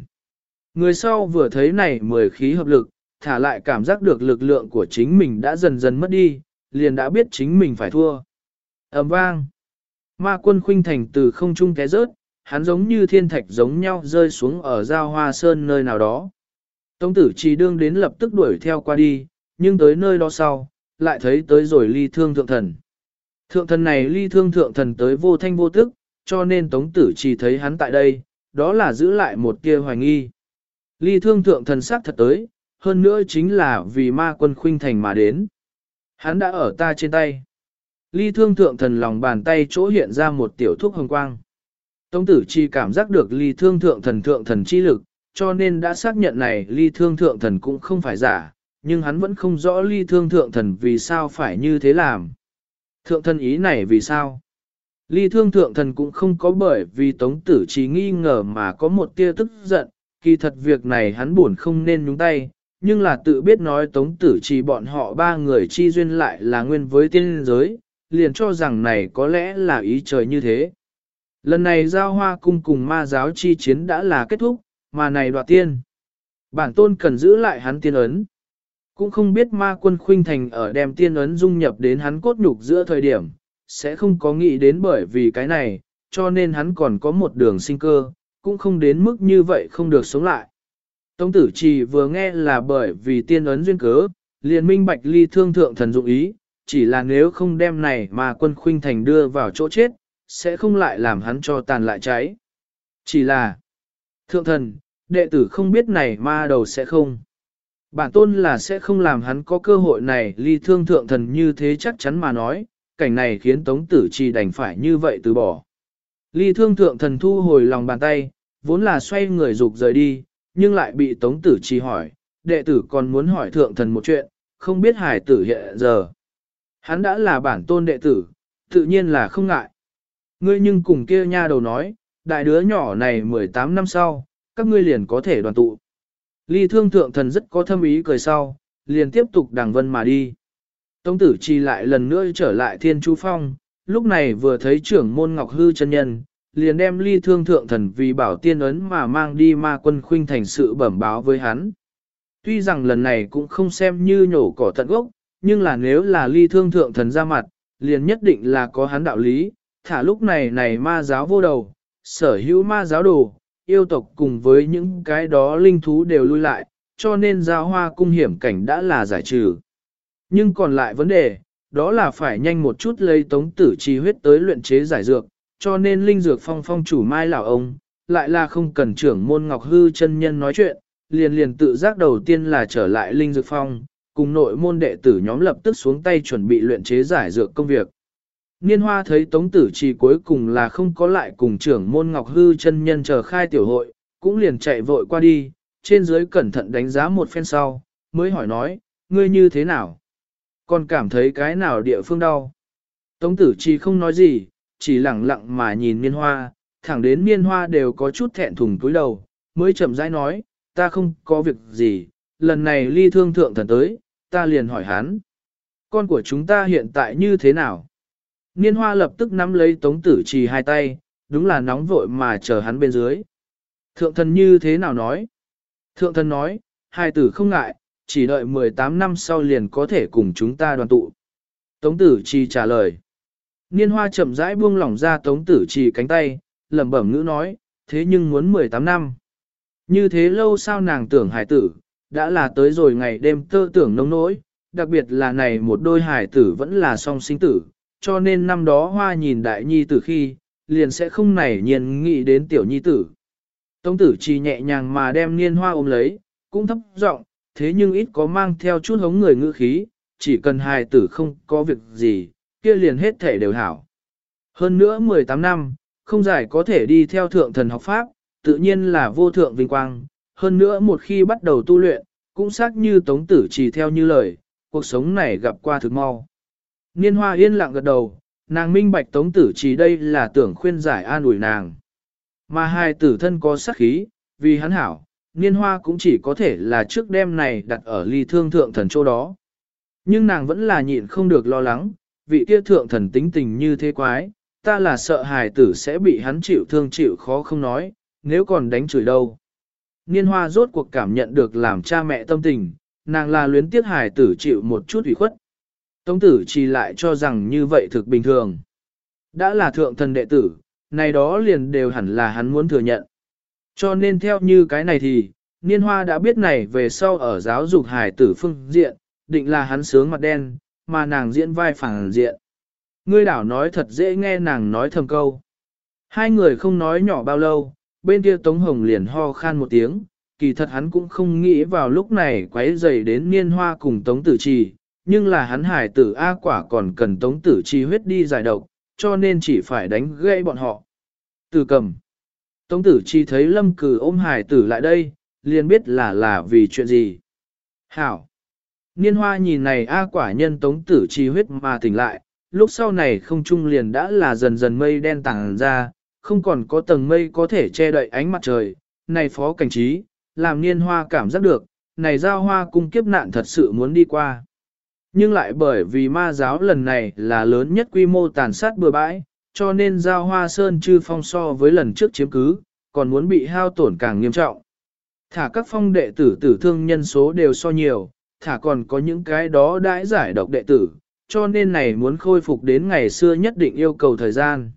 Người sau vừa thấy này mười khí hợp lực, thả lại cảm giác được lực lượng của chính mình đã dần dần mất đi, liền đã biết chính mình phải thua. ầm vang. Ma quân khuynh thành từ không trung té rớt, hắn giống như thiên thạch giống nhau rơi xuống ở giao hoa sơn nơi nào đó. Tống tử chỉ đương đến lập tức đuổi theo qua đi, nhưng tới nơi đó sau, lại thấy tới rồi ly thương thượng thần. Thượng thần này ly thương thượng thần tới vô thanh vô tức, cho nên tống tử chỉ thấy hắn tại đây, đó là giữ lại một kia hoài nghi. Ly thương thượng thần sắc thật tới, hơn nữa chính là vì ma quân khuynh thành mà đến. Hắn đã ở ta trên tay. Ly thương thượng thần lòng bàn tay chỗ hiện ra một tiểu thuốc hồng quang. Tống tử chi cảm giác được ly thương thượng thần thượng thần chi lực, cho nên đã xác nhận này ly thương thượng thần cũng không phải giả, nhưng hắn vẫn không rõ ly thương thượng thần vì sao phải như thế làm. Thượng thần ý này vì sao? Ly thương thượng thần cũng không có bởi vì tống tử chỉ nghi ngờ mà có một tia tức giận, kỳ thật việc này hắn buồn không nên nhúng tay, nhưng là tự biết nói tống tử chỉ bọn họ ba người chi duyên lại là nguyên với tiên giới, liền cho rằng này có lẽ là ý trời như thế. Lần này giao hoa cung cùng ma giáo chi chiến đã là kết thúc, mà này đoạt tiên. Bản tôn cần giữ lại hắn tiên ấn. Cũng không biết ma quân khuynh thành ở đem tiên ấn dung nhập đến hắn cốt nhục giữa thời điểm, sẽ không có nghĩ đến bởi vì cái này, cho nên hắn còn có một đường sinh cơ, cũng không đến mức như vậy không được sống lại. Tông tử trì vừa nghe là bởi vì tiên ấn duyên cớ, liền minh bạch ly thương thượng thần dụng ý, chỉ là nếu không đem này mà quân khuynh thành đưa vào chỗ chết, sẽ không lại làm hắn cho tàn lại cháy. Chỉ là, thượng thần, đệ tử không biết này ma đầu sẽ không. Bản tôn là sẽ không làm hắn có cơ hội này ly thương thượng thần như thế chắc chắn mà nói, cảnh này khiến tống tử chỉ đành phải như vậy từ bỏ. Ly thương thượng thần thu hồi lòng bàn tay, vốn là xoay người dục rời đi, nhưng lại bị tống tử trì hỏi, đệ tử còn muốn hỏi thượng thần một chuyện, không biết hải tử hiện giờ. Hắn đã là bản tôn đệ tử, tự nhiên là không ngại. Ngươi nhưng cùng kia nha đầu nói, đại đứa nhỏ này 18 năm sau, các ngươi liền có thể đoàn tụ. Ly thương thượng thần rất có thâm ý cười sau, liền tiếp tục đằng vân mà đi. Tống tử chi lại lần nữa trở lại thiên chu phong, lúc này vừa thấy trưởng môn ngọc hư chân nhân, liền đem ly thương thượng thần vì bảo tiên ấn mà mang đi ma quân khuynh thành sự bẩm báo với hắn. Tuy rằng lần này cũng không xem như nhổ cỏ tận gốc, nhưng là nếu là ly thương thượng thần ra mặt, liền nhất định là có hắn đạo lý, thả lúc này này ma giáo vô đầu, sở hữu ma giáo đồ, yêu tộc cùng với những cái đó linh thú đều lui lại, cho nên giao hoa cung hiểm cảnh đã là giải trừ. Nhưng còn lại vấn đề, đó là phải nhanh một chút lấy tống tử chi huyết tới luyện chế giải dược, cho nên linh dược phong phong chủ mai lão ông, lại là không cần trưởng môn ngọc hư chân nhân nói chuyện, liền liền tự giác đầu tiên là trở lại linh dược phong, cùng nội môn đệ tử nhóm lập tức xuống tay chuẩn bị luyện chế giải dược công việc. Niên hoa thấy tống tử trì cuối cùng là không có lại cùng trưởng môn ngọc hư chân nhân chờ khai tiểu hội, cũng liền chạy vội qua đi, trên dưới cẩn thận đánh giá một phen sau, mới hỏi nói, ngươi như thế nào? Còn cảm thấy cái nào địa phương đau? Tống tử trì không nói gì, chỉ lặng lặng mà nhìn niên hoa, thẳng đến niên hoa đều có chút thẹn thùng túi đầu, mới chậm rãi nói, ta không có việc gì, lần này ly thương thượng thần tới, ta liền hỏi hắn. Con của chúng ta hiện tại như thế nào? Niên hoa lập tức nắm lấy tống tử trì hai tay, đúng là nóng vội mà chờ hắn bên dưới. Thượng thần như thế nào nói? Thượng thần nói, hai tử không ngại, chỉ đợi 18 năm sau liền có thể cùng chúng ta đoàn tụ. Tống tử trì trả lời. Niên hoa chậm rãi buông lỏng ra tống tử trì cánh tay, lẩm bẩm ngữ nói, thế nhưng muốn 18 năm. Như thế lâu sao nàng tưởng hải tử, đã là tới rồi ngày đêm tơ tưởng nông nỗi, đặc biệt là này một đôi hải tử vẫn là song sinh tử, cho nên năm đó hoa nhìn đại nhi tử khi, liền sẽ không nảy nhiên nghĩ đến tiểu nhi tử. Tống tử chỉ nhẹ nhàng mà đem niên hoa ôm lấy, cũng thấp giọng, thế nhưng ít có mang theo chút hống người ngữ khí, chỉ cần hài tử không có việc gì, kia liền hết thể đều hảo. Hơn nữa 18 năm, không giải có thể đi theo thượng thần học pháp, tự nhiên là vô thượng vinh quang, hơn nữa một khi bắt đầu tu luyện, cũng xác như tống tử chỉ theo như lời, cuộc sống này gặp qua thực mau. Niên hoa yên lặng gật đầu, nàng minh bạch tống tử chỉ đây là tưởng khuyên giải an ủi nàng. Mà hai tử thân có sắc khí, vì hắn hảo, niên hoa cũng chỉ có thể là trước đêm này đặt ở ly thương thượng thần chỗ đó. Nhưng nàng vẫn là nhịn không được lo lắng, vị kia thượng thần tính tình như thế quái, ta là sợ hài tử sẽ bị hắn chịu thương chịu khó không nói, nếu còn đánh chửi đâu. Niên hoa rốt cuộc cảm nhận được làm cha mẹ tâm tình, nàng là luyến tiếc hài tử chịu một chút ủy khuất. Tống tử chỉ lại cho rằng như vậy thực bình thường. Đã là thượng thần đệ tử, này đó liền đều hẳn là hắn muốn thừa nhận. Cho nên theo như cái này thì, Niên Hoa đã biết này về sau ở giáo dục hài tử phương diện, định là hắn sướng mặt đen, mà nàng diễn vai phản diện. Ngươi đảo nói thật dễ nghe nàng nói thầm câu. Hai người không nói nhỏ bao lâu, bên kia Tống Hồng liền ho khan một tiếng, kỳ thật hắn cũng không nghĩ vào lúc này quấy rầy đến Niên Hoa cùng Tống Tử Trì, nhưng là hắn hải tử A quả còn cần Tống Tử chi huyết đi giải độc, cho nên chỉ phải đánh gãy bọn họ. Từ cầm. Tống tử chi thấy lâm cử ôm hải tử lại đây, liền biết là là vì chuyện gì. Hảo. Niên hoa nhìn này A quả nhân tống tử chi huyết mà tỉnh lại, lúc sau này không trung liền đã là dần dần mây đen tàng ra, không còn có tầng mây có thể che đậy ánh mặt trời. Này phó cảnh trí, làm niên hoa cảm giác được, này giao hoa cung kiếp nạn thật sự muốn đi qua. Nhưng lại bởi vì ma giáo lần này là lớn nhất quy mô tàn sát bừa bãi, cho nên giao hoa sơn chư phong so với lần trước chiếm cứ, còn muốn bị hao tổn càng nghiêm trọng. Thả các phong đệ tử tử thương nhân số đều so nhiều, thả còn có những cái đó đãi giải độc đệ tử, cho nên này muốn khôi phục đến ngày xưa nhất định yêu cầu thời gian.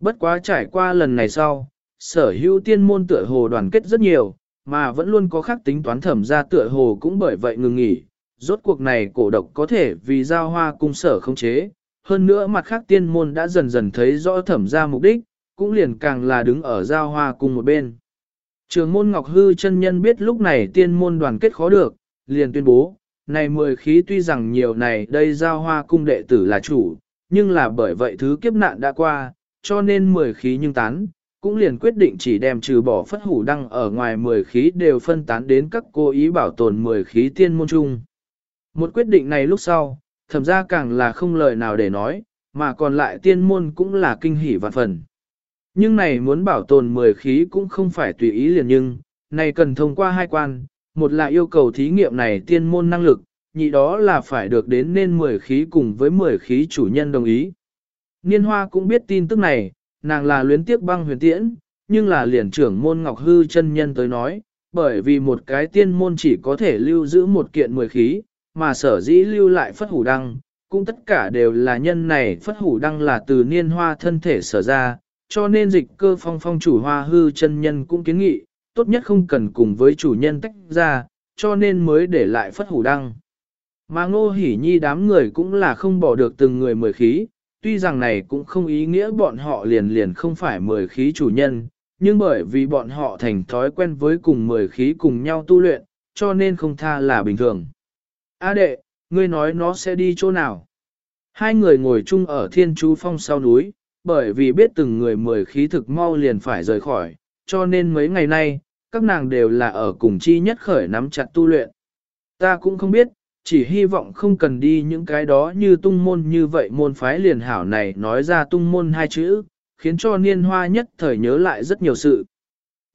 Bất quá trải qua lần này sau, sở hữu tiên môn tựa hồ đoàn kết rất nhiều, mà vẫn luôn có khác tính toán thẩm ra tựa hồ cũng bởi vậy ngừng nghỉ. Rốt cuộc này cổ độc có thể vì giao hoa cung sở không chế, hơn nữa mặt khác tiên môn đã dần dần thấy rõ thẩm ra mục đích, cũng liền càng là đứng ở giao hoa cung một bên. Trường môn Ngọc Hư chân nhân biết lúc này tiên môn đoàn kết khó được, liền tuyên bố, này mười khí tuy rằng nhiều này đây giao hoa cung đệ tử là chủ, nhưng là bởi vậy thứ kiếp nạn đã qua, cho nên mười khí nhưng tán, cũng liền quyết định chỉ đem trừ bỏ phất hủ đăng ở ngoài mười khí đều phân tán đến các cố ý bảo tồn mười khí tiên môn chung. Một quyết định này lúc sau, thẩm ra càng là không lời nào để nói, mà còn lại tiên môn cũng là kinh hỉ vạn phần. Nhưng này muốn bảo tồn mười khí cũng không phải tùy ý liền nhưng, này cần thông qua hai quan, một là yêu cầu thí nghiệm này tiên môn năng lực, nhị đó là phải được đến nên mười khí cùng với mười khí chủ nhân đồng ý. Niên hoa cũng biết tin tức này, nàng là luyến tiếc băng huyền tiễn, nhưng là liền trưởng môn Ngọc Hư chân nhân tới nói, bởi vì một cái tiên môn chỉ có thể lưu giữ một kiện mười khí, mà sở dĩ lưu lại phất hủ đăng, cũng tất cả đều là nhân này phất hủ đăng là từ niên hoa thân thể sở ra, cho nên dịch cơ phong phong chủ hoa hư chân nhân cũng kiến nghị, tốt nhất không cần cùng với chủ nhân tách ra, cho nên mới để lại phất hủ đăng. Mà ngô hỉ nhi đám người cũng là không bỏ được từng người mười khí, tuy rằng này cũng không ý nghĩa bọn họ liền liền không phải mười khí chủ nhân, nhưng bởi vì bọn họ thành thói quen với cùng mười khí cùng nhau tu luyện, cho nên không tha là bình thường. A đệ, ngươi nói nó sẽ đi chỗ nào? Hai người ngồi chung ở thiên chú phong sau núi, bởi vì biết từng người mười khí thực mau liền phải rời khỏi, cho nên mấy ngày nay, các nàng đều là ở cùng chi nhất khởi nắm chặt tu luyện. Ta cũng không biết, chỉ hy vọng không cần đi những cái đó như tung môn như vậy môn phái liền hảo này nói ra tung môn hai chữ, khiến cho niên hoa nhất thời nhớ lại rất nhiều sự.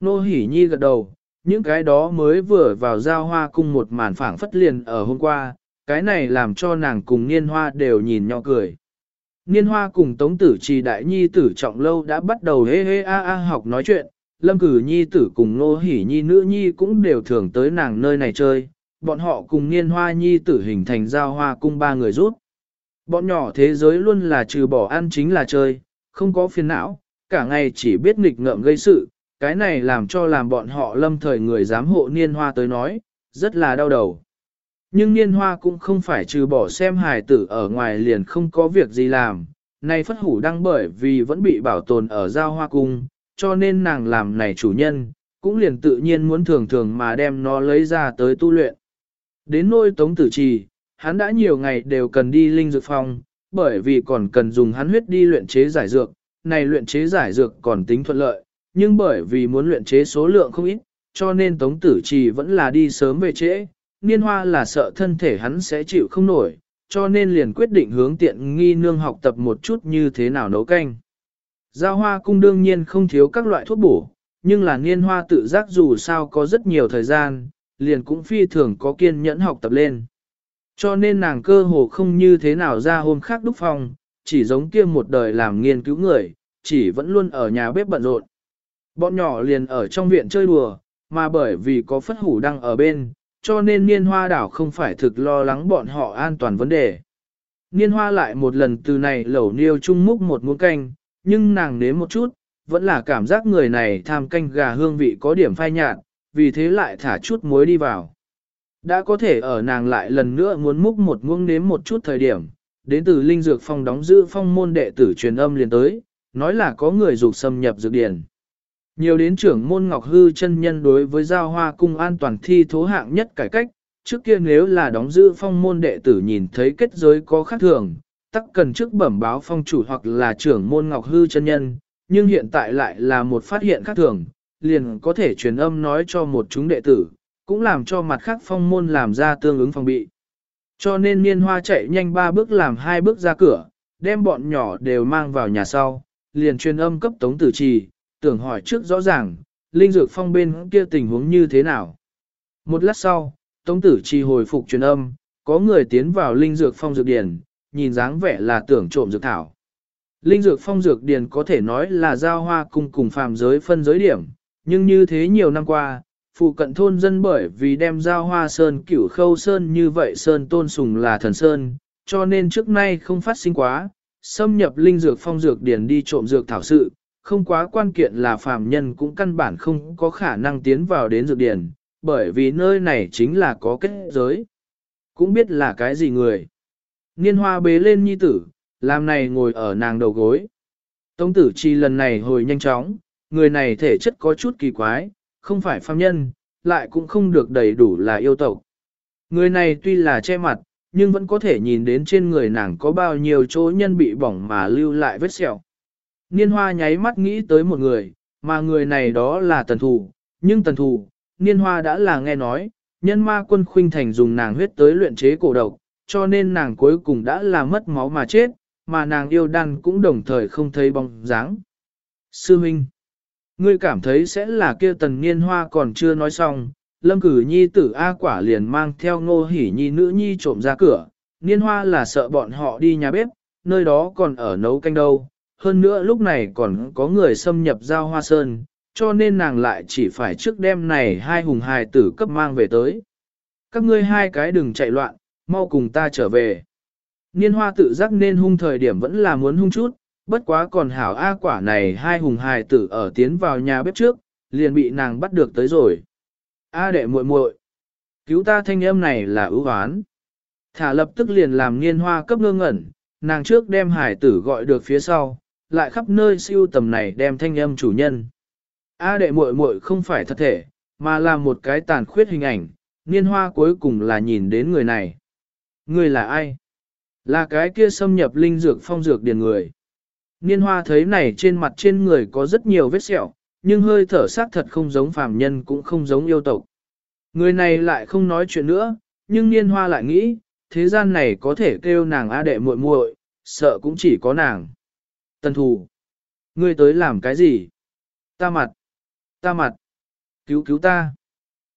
Nô hỉ nhi gật đầu, những cái đó mới vừa vào giao hoa cung một màn phảng phất liền ở hôm qua, cái này làm cho nàng cùng niên hoa đều nhìn nhỏ cười. Niên hoa cùng tống tử trì đại nhi tử trọng lâu đã bắt đầu hê hê a a học nói chuyện, lâm cử nhi tử cùng nô hỉ nhi nữ nhi cũng đều thường tới nàng nơi này chơi, bọn họ cùng niên hoa nhi tử hình thành giao hoa cung ba người rút. Bọn nhỏ thế giới luôn là trừ bỏ ăn chính là chơi, không có phiền não, cả ngày chỉ biết nghịch ngợm gây sự, cái này làm cho làm bọn họ lâm thời người giám hộ niên hoa tới nói, rất là đau đầu. Nhưng niên hoa cũng không phải trừ bỏ xem hài tử ở ngoài liền không có việc gì làm, nay phất hủ đăng bởi vì vẫn bị bảo tồn ở giao hoa cung, cho nên nàng làm này chủ nhân, cũng liền tự nhiên muốn thường thường mà đem nó lấy ra tới tu luyện. Đến nôi tống tử trì, hắn đã nhiều ngày đều cần đi linh dược phòng, bởi vì còn cần dùng hắn huyết đi luyện chế giải dược, này luyện chế giải dược còn tính thuận lợi, nhưng bởi vì muốn luyện chế số lượng không ít, cho nên tống tử trì vẫn là đi sớm về trễ, niên hoa là sợ thân thể hắn sẽ chịu không nổi, cho nên liền quyết định hướng tiện nghi nương học tập một chút như thế nào nấu canh. Giao hoa cung đương nhiên không thiếu các loại thuốc bổ, nhưng là niên hoa tự giác dù sao có rất nhiều thời gian, liền cũng phi thường có kiên nhẫn học tập lên. Cho nên nàng cơ hồ không như thế nào ra hôm khác đúc phòng, chỉ giống kia một đời làm nghiên cứu người, chỉ vẫn luôn ở nhà bếp bận rộn. Bọn nhỏ liền ở trong viện chơi đùa, mà bởi vì có phất hủ đang ở bên, cho nên niên hoa đảo không phải thực lo lắng bọn họ an toàn vấn đề. Niên hoa lại một lần từ này lẩu niêu chung múc một muỗng canh, nhưng nàng nếm một chút, vẫn là cảm giác người này tham canh gà hương vị có điểm phai nhạt, vì thế lại thả chút muối đi vào. Đã có thể ở nàng lại lần nữa muốn múc một muỗng nếm một chút thời điểm, đến từ linh dược phong đóng giữ phong môn đệ tử truyền âm liền tới, nói là có người dục xâm nhập dược điển. Nhiều đến trưởng môn Ngọc Hư chân nhân đối với giao hoa cung an toàn thi thố hạng nhất cải cách, trước kia nếu là đóng giữ phong môn đệ tử nhìn thấy kết giới có khác thường, tắc cần trước bẩm báo phong chủ hoặc là trưởng môn Ngọc Hư chân nhân, nhưng hiện tại lại là một phát hiện khác thường, liền có thể truyền âm nói cho một chúng đệ tử, cũng làm cho mặt khác phong môn làm ra tương ứng phòng bị. Cho nên niên hoa chạy nhanh ba bước làm hai bước ra cửa, đem bọn nhỏ đều mang vào nhà sau, liền truyền âm cấp tống tử trì, tưởng hỏi trước rõ ràng, linh dược phong bên kia tình huống như thế nào. Một lát sau, tống tử chi hồi phục truyền âm, có người tiến vào linh dược phong dược điển, nhìn dáng vẻ là tưởng trộm dược thảo. Linh dược phong dược điển có thể nói là giao hoa cung cùng phàm giới phân giới điểm, nhưng như thế nhiều năm qua, phụ cận thôn dân bởi vì đem giao hoa sơn cửu khâu sơn như vậy sơn tôn sùng là thần sơn, cho nên trước nay không phát sinh quá, xâm nhập linh dược phong dược điển đi trộm dược thảo sự, không quá quan kiện là phàm nhân cũng căn bản không có khả năng tiến vào đến dược điển, bởi vì nơi này chính là có kết giới. Cũng biết là cái gì người. Niên hoa bế lên nhi tử, làm này ngồi ở nàng đầu gối. Tông tử chi lần này hồi nhanh chóng, người này thể chất có chút kỳ quái, không phải phàm nhân, lại cũng không được đầy đủ là yêu tộc. Người này tuy là che mặt, nhưng vẫn có thể nhìn đến trên người nàng có bao nhiêu chỗ nhân bị bỏng mà lưu lại vết sẹo. Niên hoa nháy mắt nghĩ tới một người, mà người này đó là tần Thủ. nhưng tần Thủ, niên hoa đã là nghe nói, nhân ma quân khuynh thành dùng nàng huyết tới luyện chế cổ độc, cho nên nàng cuối cùng đã là mất máu mà chết, mà nàng yêu đan cũng đồng thời không thấy bóng dáng. Sư Minh, ngươi cảm thấy sẽ là kia tần niên hoa còn chưa nói xong, lâm cử nhi tử A quả liền mang theo ngô hỉ nhi nữ nhi trộm ra cửa, niên hoa là sợ bọn họ đi nhà bếp, nơi đó còn ở nấu canh đâu, hơn nữa lúc này còn có người xâm nhập giao hoa sơn, cho nên nàng lại chỉ phải trước đêm này hai hùng hài tử cấp mang về tới. Các ngươi hai cái đừng chạy loạn, mau cùng ta trở về. Niên hoa tự giác nên hung thời điểm vẫn là muốn hung chút, bất quá còn hảo A quả này hai hùng hài tử ở tiến vào nhà bếp trước, liền bị nàng bắt được tới rồi. A đệ muội muội, cứu ta thanh âm này là ưu hoán. Thả lập tức liền làm niên hoa cấp ngơ ngẩn, nàng trước đem hải tử gọi được phía sau, lại khắp nơi siêu tầm này đem thanh âm chủ nhân. A đệ muội muội không phải thật thể, mà là một cái tàn khuyết hình ảnh, niên hoa cuối cùng là nhìn đến người này. Người là ai? Là cái kia xâm nhập linh dược phong dược điền người. Niên hoa thấy này trên mặt trên người có rất nhiều vết sẹo, nhưng hơi thở xác thật không giống phàm nhân cũng không giống yêu tộc. Người này lại không nói chuyện nữa, nhưng niên hoa lại nghĩ, thế gian này có thể kêu nàng A đệ muội muội, sợ cũng chỉ có nàng. Tần thù. Ngươi tới làm cái gì? Ta mặt. Ta mặt. Cứu cứu ta.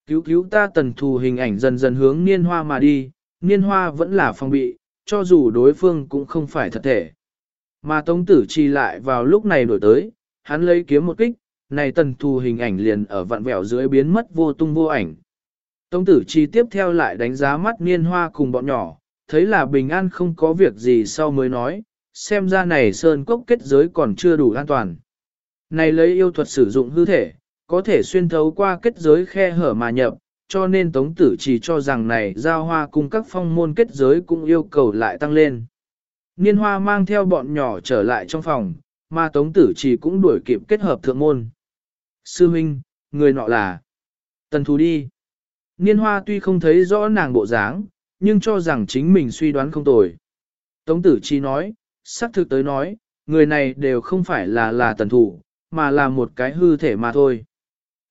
Cứu cứu ta tần thù hình ảnh dần dần hướng niên hoa mà đi, niên hoa vẫn là phòng bị, cho dù đối phương cũng không phải thật thể. Mà tống tử chi lại vào lúc này đổi tới, hắn lấy kiếm một kích, này tần thù hình ảnh liền ở vặn vẹo dưới biến mất vô tung vô ảnh. Tống tử chi tiếp theo lại đánh giá mắt niên hoa cùng bọn nhỏ, thấy là bình an không có việc gì sau mới nói, xem ra này sơn cốc kết giới còn chưa đủ an toàn. Này lấy yêu thuật sử dụng hư thể, có thể xuyên thấu qua kết giới khe hở mà nhập, cho nên Tống Tử chỉ cho rằng này giao hoa cùng các phong môn kết giới cũng yêu cầu lại tăng lên. Niên hoa mang theo bọn nhỏ trở lại trong phòng, mà Tống Tử chỉ cũng đuổi kịp kết hợp thượng môn. Sư Minh, người nọ là Tần Thú đi. Niên hoa tuy không thấy rõ nàng bộ dáng, nhưng cho rằng chính mình suy đoán không tồi. Tống Tử chỉ nói, xác thực tới nói, người này đều không phải là là tần thủ, mà là một cái hư thể mà thôi.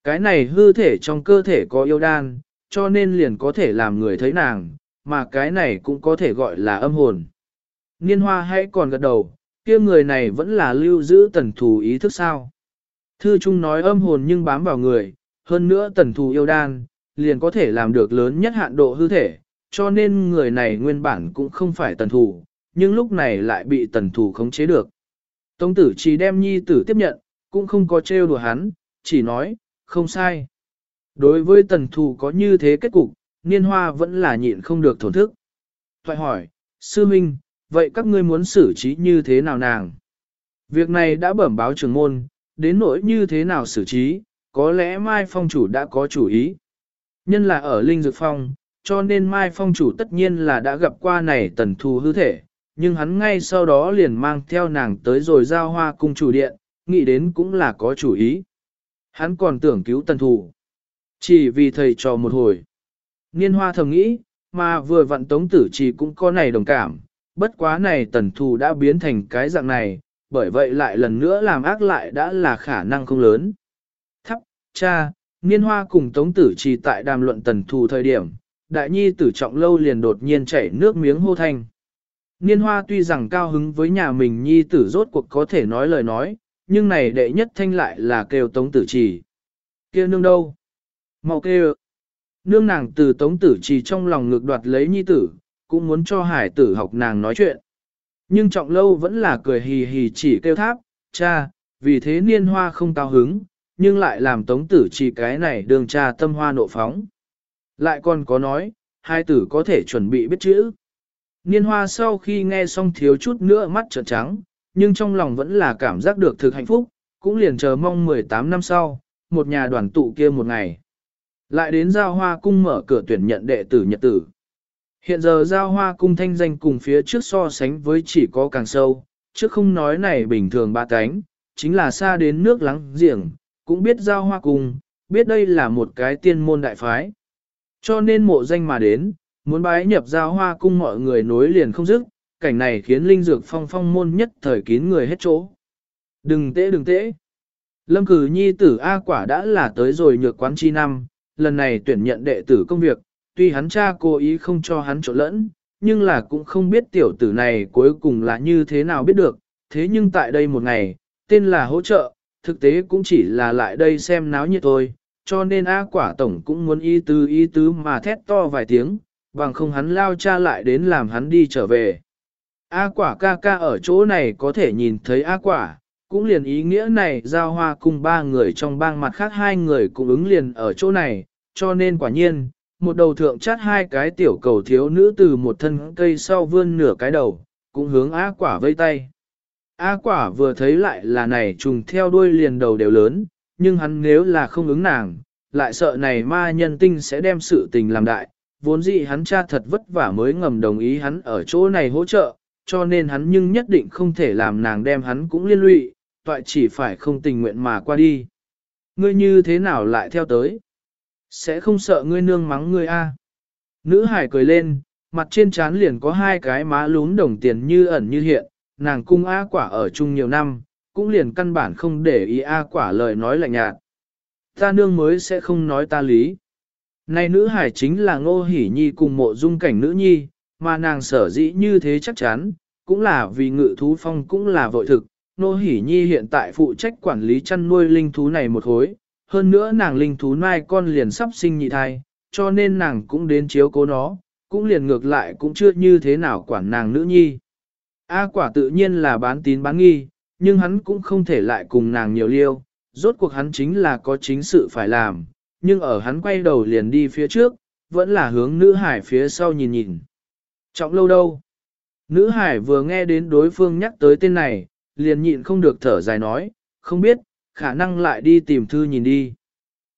Cái này hư thể trong cơ thể có yêu đan, cho nên liền có thể làm người thấy nàng, mà cái này cũng có thể gọi là âm hồn. Niên hoa hãy còn gật đầu, kia người này vẫn là lưu giữ tần thù ý thức sao. Thư Trung nói âm hồn nhưng bám vào người, hơn nữa tần thù yêu đan, liền có thể làm được lớn nhất hạn độ hư thể, cho nên người này nguyên bản cũng không phải tần thù, nhưng lúc này lại bị tần thủ khống chế được. Tông tử chỉ đem nhi tử tiếp nhận, cũng không có trêu đùa hắn, chỉ nói, không sai. Đối với tần thủ có như thế kết cục, niên hoa vẫn là nhịn không được thổn thức. Thoại hỏi, sư minh, vậy các ngươi muốn xử trí như thế nào nàng? Việc này đã bẩm báo trường môn, đến nỗi như thế nào xử trí, có lẽ Mai Phong chủ đã có chủ ý. Nhân là ở Linh Dược Phong, cho nên Mai Phong chủ tất nhiên là đã gặp qua này tần thù hư thể, nhưng hắn ngay sau đó liền mang theo nàng tới rồi giao hoa cung chủ điện, nghĩ đến cũng là có chủ ý. Hắn còn tưởng cứu tần thủ Chỉ vì thầy trò một hồi. Niên hoa thầm nghĩ, mà vừa vặn tống tử chỉ cũng có này đồng cảm, bất quá này tần thù đã biến thành cái dạng này, bởi vậy lại lần nữa làm ác lại đã là khả năng không lớn. Thắp, cha, niên hoa cùng tống tử chỉ tại đàm luận tần thù thời điểm, đại nhi tử trọng lâu liền đột nhiên chảy nước miếng hô thanh. Niên hoa tuy rằng cao hứng với nhà mình nhi tử rốt cuộc có thể nói lời nói, nhưng này đệ nhất thanh lại là kêu tống tử trì. kia nương đâu? Mau kêu. Nương nàng từ tống tử trì trong lòng ngược đoạt lấy nhi tử, cũng muốn cho hải tử học nàng nói chuyện. Nhưng trọng lâu vẫn là cười hì hì chỉ kêu tháp, cha, vì thế niên hoa không cao hứng, nhưng lại làm tống tử trì cái này đường cha tâm hoa nộ phóng. Lại còn có nói, hai tử có thể chuẩn bị biết chữ. Niên hoa sau khi nghe xong thiếu chút nữa mắt trợn trắng, nhưng trong lòng vẫn là cảm giác được thực hạnh phúc, cũng liền chờ mong 18 năm sau, một nhà đoàn tụ kia một ngày. Lại đến giao hoa cung mở cửa tuyển nhận đệ tử nhật tử. Hiện giờ giao hoa cung thanh danh cùng phía trước so sánh với chỉ có càng sâu, chứ không nói này bình thường ba cánh, chính là xa đến nước lắng giềng, cũng biết giao hoa cung, biết đây là một cái tiên môn đại phái. Cho nên mộ danh mà đến, Muốn bái nhập giao hoa cung mọi người nối liền không dứt, cảnh này khiến linh dược phong phong môn nhất thời kín người hết chỗ. Đừng tễ đừng tễ. Lâm cử nhi tử A quả đã là tới rồi nhược quán chi năm, lần này tuyển nhận đệ tử công việc, tuy hắn cha cố ý không cho hắn trộn lẫn, nhưng là cũng không biết tiểu tử này cuối cùng là như thế nào biết được, thế nhưng tại đây một ngày, tên là hỗ trợ, thực tế cũng chỉ là lại đây xem náo nhiệt thôi, cho nên A quả tổng cũng muốn y tứ y tứ mà thét to vài tiếng, bằng không hắn lao cha lại đến làm hắn đi trở về. A quả ca ca ở chỗ này có thể nhìn thấy A quả, cũng liền ý nghĩa này giao hoa cùng ba người trong bang mặt khác hai người cũng ứng liền ở chỗ này, cho nên quả nhiên, một đầu thượng chát hai cái tiểu cầu thiếu nữ từ một thân cây sau vươn nửa cái đầu, cũng hướng A quả vây tay. A quả vừa thấy lại là này trùng theo đuôi liền đầu đều lớn, nhưng hắn nếu là không ứng nàng, lại sợ này ma nhân tinh sẽ đem sự tình làm đại, vốn dĩ hắn cha thật vất vả mới ngầm đồng ý hắn ở chỗ này hỗ trợ, cho nên hắn nhưng nhất định không thể làm nàng đem hắn cũng liên lụy, toại chỉ phải không tình nguyện mà qua đi. Ngươi như thế nào lại theo tới? Sẽ không sợ ngươi nương mắng ngươi a? Nữ hải cười lên, mặt trên trán liền có hai cái má lún đồng tiền như ẩn như hiện, nàng cung A quả ở chung nhiều năm, cũng liền căn bản không để ý A quả lời nói lạnh nhạt. Ta nương mới sẽ không nói ta lý. Này nữ hải chính là ngô hỉ nhi cùng mộ dung cảnh nữ nhi, mà nàng sở dĩ như thế chắc chắn, cũng là vì ngự thú phong cũng là vội thực. Ngô hỉ nhi hiện tại phụ trách quản lý chăn nuôi linh thú này một hối, hơn nữa nàng linh thú nai con liền sắp sinh nhị thai, cho nên nàng cũng đến chiếu cố nó, cũng liền ngược lại cũng chưa như thế nào quản nàng nữ nhi. A quả tự nhiên là bán tín bán nghi, nhưng hắn cũng không thể lại cùng nàng nhiều liêu, rốt cuộc hắn chính là có chính sự phải làm, nhưng ở hắn quay đầu liền đi phía trước, vẫn là hướng nữ hải phía sau nhìn nhìn. Trọng lâu đâu? Nữ hải vừa nghe đến đối phương nhắc tới tên này, liền nhịn không được thở dài nói, không biết, khả năng lại đi tìm thư nhìn đi.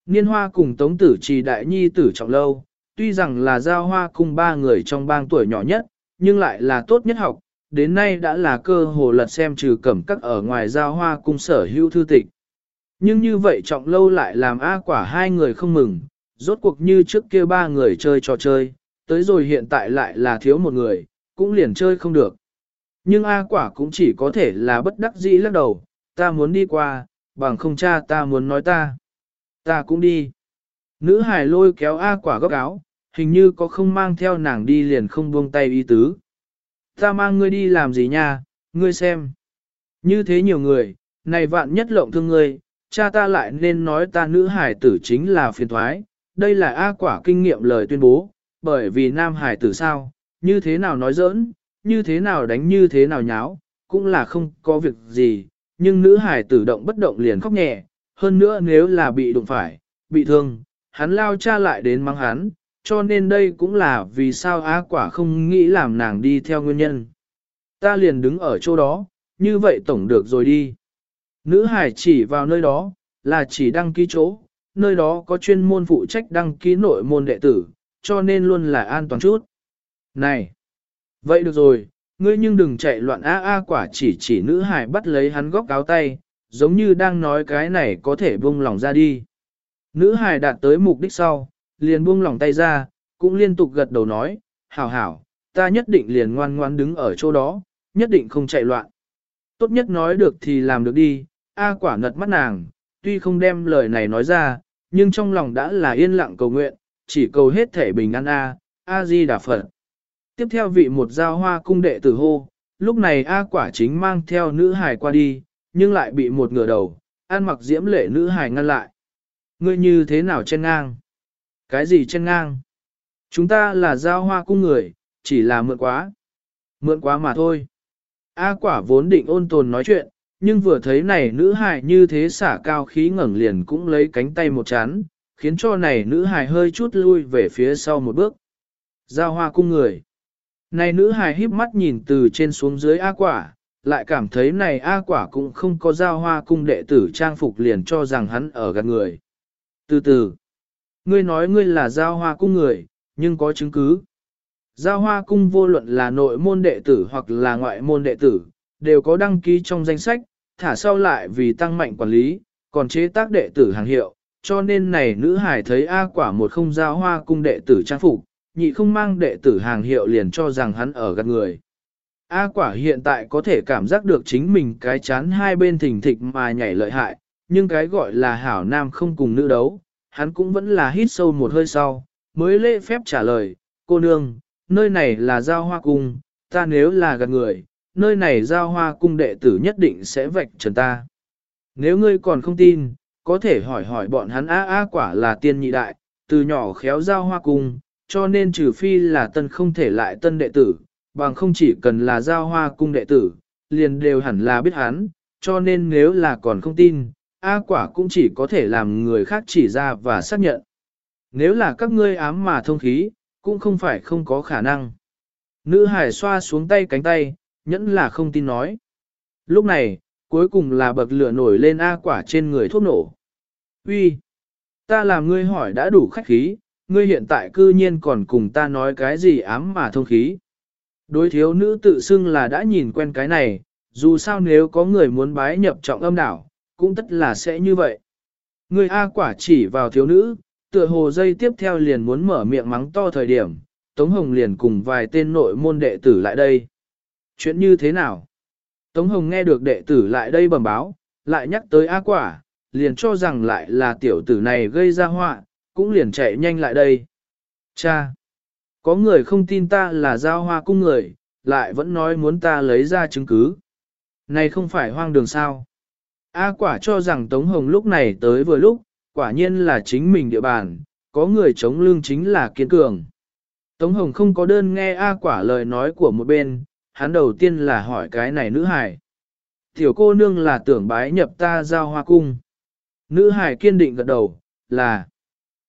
Niên hoa cùng tống tử trì đại nhi tử trọng lâu, tuy rằng là giao hoa cùng ba người trong bang tuổi nhỏ nhất, nhưng lại là tốt nhất học, đến nay đã là cơ hồ lật xem trừ cẩm các ở ngoài giao hoa cung sở hữu thư tịch. Nhưng như vậy trọng lâu lại làm A quả hai người không mừng, rốt cuộc như trước kia ba người chơi trò chơi, tới rồi hiện tại lại là thiếu một người, cũng liền chơi không được. Nhưng A quả cũng chỉ có thể là bất đắc dĩ lắc đầu, ta muốn đi qua, bằng không cha ta muốn nói ta. Ta cũng đi. Nữ hải lôi kéo A quả góc áo, hình như có không mang theo nàng đi liền không buông tay y tứ. Ta mang ngươi đi làm gì nha, ngươi xem. Như thế nhiều người, này vạn nhất lộng thương ngươi, cha ta lại nên nói ta nữ hải tử chính là phiền thoái. Đây là A quả kinh nghiệm lời tuyên bố, bởi vì nam hải tử sao, như thế nào nói giỡn, như thế nào đánh như thế nào nháo, cũng là không có việc gì, nhưng nữ hải tử động bất động liền khóc nhẹ, hơn nữa nếu là bị đụng phải, bị thương, hắn lao cha lại đến mắng hắn, cho nên đây cũng là vì sao á quả không nghĩ làm nàng đi theo nguyên nhân. Ta liền đứng ở chỗ đó, như vậy tổng được rồi đi. Nữ hải chỉ vào nơi đó, là chỉ đăng ký chỗ, nơi đó có chuyên môn phụ trách đăng ký nội môn đệ tử, cho nên luôn là an toàn chút. Này! Vậy được rồi, ngươi nhưng đừng chạy loạn a a quả chỉ chỉ nữ hải bắt lấy hắn góc áo tay, giống như đang nói cái này có thể buông lòng ra đi. Nữ hải đạt tới mục đích sau, liền buông lòng tay ra, cũng liên tục gật đầu nói, hảo hảo, ta nhất định liền ngoan ngoan đứng ở chỗ đó, nhất định không chạy loạn. Tốt nhất nói được thì làm được đi, A quả ngật mắt nàng, tuy không đem lời này nói ra, nhưng trong lòng đã là yên lặng cầu nguyện, chỉ cầu hết thể bình an A, A-di đà Phật. Tiếp theo vị một giao hoa cung đệ tử hô, lúc này A quả chính mang theo nữ hài qua đi, nhưng lại bị một ngửa đầu, an mặc diễm lệ nữ hài ngăn lại. Ngươi như thế nào trên ngang? Cái gì trên ngang? Chúng ta là giao hoa cung người, chỉ là mượn quá. Mượn quá mà thôi. A quả vốn định ôn tồn nói chuyện, nhưng vừa thấy này nữ hài như thế xả cao khí ngẩng liền cũng lấy cánh tay một chán, khiến cho này nữ hài hơi chút lui về phía sau một bước. Giao hoa cung người. Này nữ hài híp mắt nhìn từ trên xuống dưới A quả, lại cảm thấy này A quả cũng không có giao hoa cung đệ tử trang phục liền cho rằng hắn ở gần người. Từ từ, ngươi nói ngươi là giao hoa cung người, nhưng có chứng cứ. Giao hoa cung vô luận là nội môn đệ tử hoặc là ngoại môn đệ tử, đều có đăng ký trong danh sách, thả sau lại vì tăng mạnh quản lý, còn chế tác đệ tử hàng hiệu, cho nên này nữ hải thấy A quả một không giao hoa cung đệ tử trang phục, nhị không mang đệ tử hàng hiệu liền cho rằng hắn ở gần người. A quả hiện tại có thể cảm giác được chính mình cái chán hai bên thỉnh thịch mà nhảy lợi hại, nhưng cái gọi là hảo nam không cùng nữ đấu, hắn cũng vẫn là hít sâu một hơi sau, mới lễ phép trả lời, cô nương, nơi này là giao hoa cung, ta nếu là gạt người, nơi này giao hoa cung đệ tử nhất định sẽ vạch trần ta. Nếu ngươi còn không tin, có thể hỏi hỏi bọn hắn A A quả là tiên nhị đại, từ nhỏ khéo giao hoa cung, cho nên trừ phi là tân không thể lại tân đệ tử, bằng không chỉ cần là giao hoa cung đệ tử, liền đều hẳn là biết hắn, cho nên nếu là còn không tin, A quả cũng chỉ có thể làm người khác chỉ ra và xác nhận. Nếu là các ngươi ám mà thông khí, cũng không phải không có khả năng. Nữ hải xoa xuống tay cánh tay, nhẫn là không tin nói. Lúc này, cuối cùng là bậc lửa nổi lên A quả trên người thuốc nổ. Uy, Ta làm ngươi hỏi đã đủ khách khí, ngươi hiện tại cư nhiên còn cùng ta nói cái gì ám mà thông khí. Đối thiếu nữ tự xưng là đã nhìn quen cái này, dù sao nếu có người muốn bái nhập trọng âm đảo, cũng tất là sẽ như vậy. Ngươi A quả chỉ vào thiếu nữ, tựa hồ dây tiếp theo liền muốn mở miệng mắng to thời điểm, Tống Hồng liền cùng vài tên nội môn đệ tử lại đây. Chuyện như thế nào? Tống Hồng nghe được đệ tử lại đây bẩm báo, lại nhắc tới A quả, liền cho rằng lại là tiểu tử này gây ra họa, cũng liền chạy nhanh lại đây. Cha! Có người không tin ta là giao hoa cung người, lại vẫn nói muốn ta lấy ra chứng cứ. Này không phải hoang đường sao? A quả cho rằng Tống Hồng lúc này tới vừa lúc, quả nhiên là chính mình địa bàn, có người chống lưng chính là kiên cường. Tống Hồng không có đơn nghe A quả lời nói của một bên, hắn đầu tiên là hỏi cái này nữ hải. Tiểu cô nương là tưởng bái nhập ta giao hoa cung. Nữ hải kiên định gật đầu, là.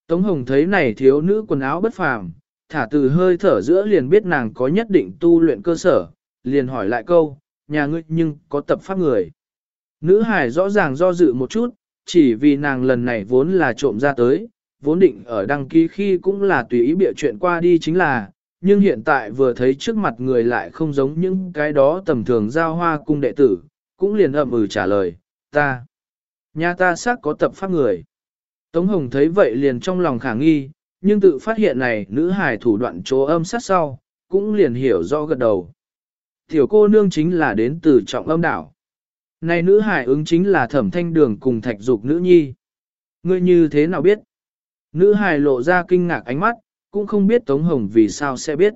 Tống Hồng thấy này thiếu nữ quần áo bất phàm, thả từ hơi thở giữa liền biết nàng có nhất định tu luyện cơ sở, liền hỏi lại câu, nhà ngươi nhưng có tập pháp người. Nữ hải rõ ràng do dự một chút, chỉ vì nàng lần này vốn là trộm ra tới, vốn định ở đăng ký khi cũng là tùy ý bịa chuyện qua đi chính là, nhưng hiện tại vừa thấy trước mặt người lại không giống những cái đó tầm thường giao hoa cung đệ tử, cũng liền ậm ừ trả lời, ta, nhà ta xác có tập pháp người. Tống Hồng thấy vậy liền trong lòng khả nghi, nhưng tự phát hiện này nữ hài thủ đoạn chỗ âm sát sau, cũng liền hiểu rõ gật đầu. Tiểu cô nương chính là đến từ trọng âm đảo. Này nữ hải ứng chính là thẩm thanh đường cùng thạch dục nữ nhi. Ngươi như thế nào biết? Nữ hải lộ ra kinh ngạc ánh mắt, cũng không biết Tống Hồng vì sao sẽ biết.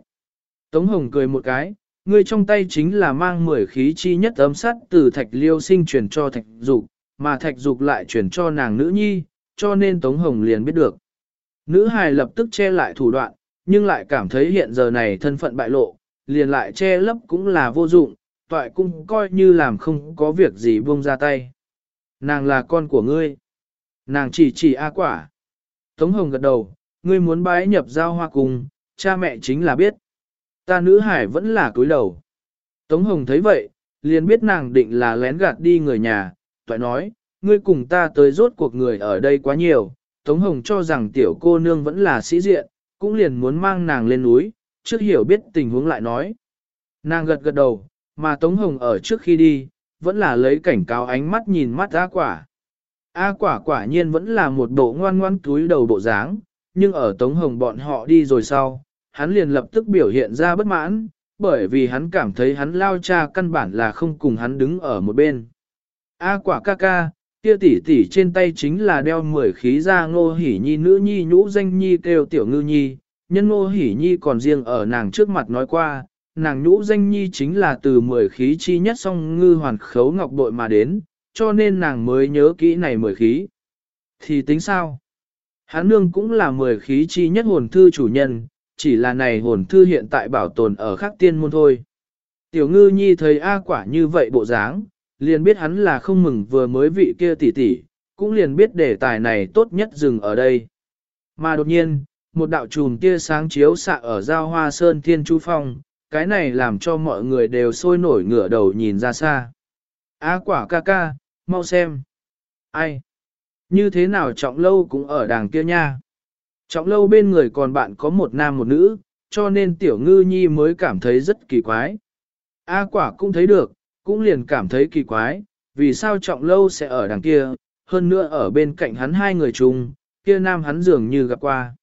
Tống Hồng cười một cái, ngươi trong tay chính là mang mười khí chi nhất ấm sắt từ thạch liêu sinh truyền cho thạch dục, mà thạch dục lại truyền cho nàng nữ nhi, cho nên Tống Hồng liền biết được. Nữ hài lập tức che lại thủ đoạn, nhưng lại cảm thấy hiện giờ này thân phận bại lộ, liền lại che lấp cũng là vô dụng, toại cũng coi như làm không có việc gì buông ra tay. Nàng là con của ngươi. Nàng chỉ chỉ A quả. Tống Hồng gật đầu, ngươi muốn bái nhập giao hoa cùng, cha mẹ chính là biết. Ta nữ hải vẫn là cúi đầu. Tống Hồng thấy vậy, liền biết nàng định là lén gạt đi người nhà, toại nói, ngươi cùng ta tới rốt cuộc người ở đây quá nhiều. Tống Hồng cho rằng tiểu cô nương vẫn là sĩ diện, cũng liền muốn mang nàng lên núi, trước hiểu biết tình huống lại nói. Nàng gật gật đầu, mà Tống Hồng ở trước khi đi, vẫn là lấy cảnh cáo ánh mắt nhìn mắt A quả. A quả quả nhiên vẫn là một bộ ngoan ngoan túi đầu bộ dáng, nhưng ở Tống Hồng bọn họ đi rồi sau, hắn liền lập tức biểu hiện ra bất mãn, bởi vì hắn cảm thấy hắn lao cha căn bản là không cùng hắn đứng ở một bên. A quả ca ca, kia tỷ tỷ trên tay chính là đeo mười khí ra ngô hỉ nhi nữ nhi nhũ danh nhi kêu tiểu ngư nhi, nhân ngô hỉ nhi còn riêng ở nàng trước mặt nói qua, nàng nhũ danh nhi chính là từ mười khí chi nhất song ngư hoàn khấu ngọc bội mà đến, cho nên nàng mới nhớ kỹ này mười khí. Thì tính sao? Hán nương cũng là mười khí chi nhất hồn thư chủ nhân, chỉ là này hồn thư hiện tại bảo tồn ở khắc tiên môn thôi. Tiểu ngư nhi thấy A quả như vậy bộ dáng, liền biết hắn là không mừng vừa mới vị kia tỷ tỷ, cũng liền biết đề tài này tốt nhất dừng ở đây. Mà đột nhiên, một đạo chùm tia sáng chiếu xạ ở giao hoa sơn thiên chu phong, cái này làm cho mọi người đều sôi nổi ngửa đầu nhìn ra xa. Á quả ca ca, mau xem. Ai? Như thế nào trọng lâu cũng ở đàng kia nha. Trọng lâu bên người còn bạn có một nam một nữ, cho nên tiểu ngư nhi mới cảm thấy rất kỳ quái. A quả cũng thấy được, cũng liền cảm thấy kỳ quái, vì sao trọng lâu sẽ ở đằng kia, hơn nữa ở bên cạnh hắn hai người chung, kia nam hắn dường như gặp qua.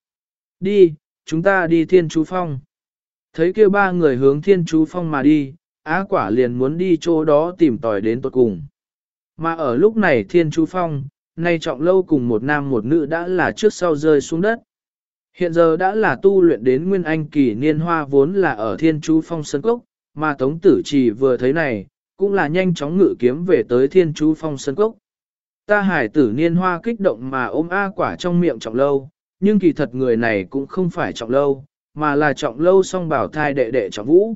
Đi, chúng ta đi thiên chú phong. Thấy kia ba người hướng thiên chú phong mà đi, á quả liền muốn đi chỗ đó tìm tòi đến tuột cùng. Mà ở lúc này thiên chú phong, nay trọng lâu cùng một nam một nữ đã là trước sau rơi xuống đất. Hiện giờ đã là tu luyện đến nguyên anh kỳ niên hoa vốn là ở thiên chú phong sân cốc, mà tống tử chỉ vừa thấy này, cũng là nhanh chóng ngự kiếm về tới thiên chú phong sân cốc. Ta hải tử niên hoa kích động mà ôm A quả trong miệng trọng lâu, nhưng kỳ thật người này cũng không phải trọng lâu, mà là trọng lâu song bảo thai đệ đệ trọng vũ.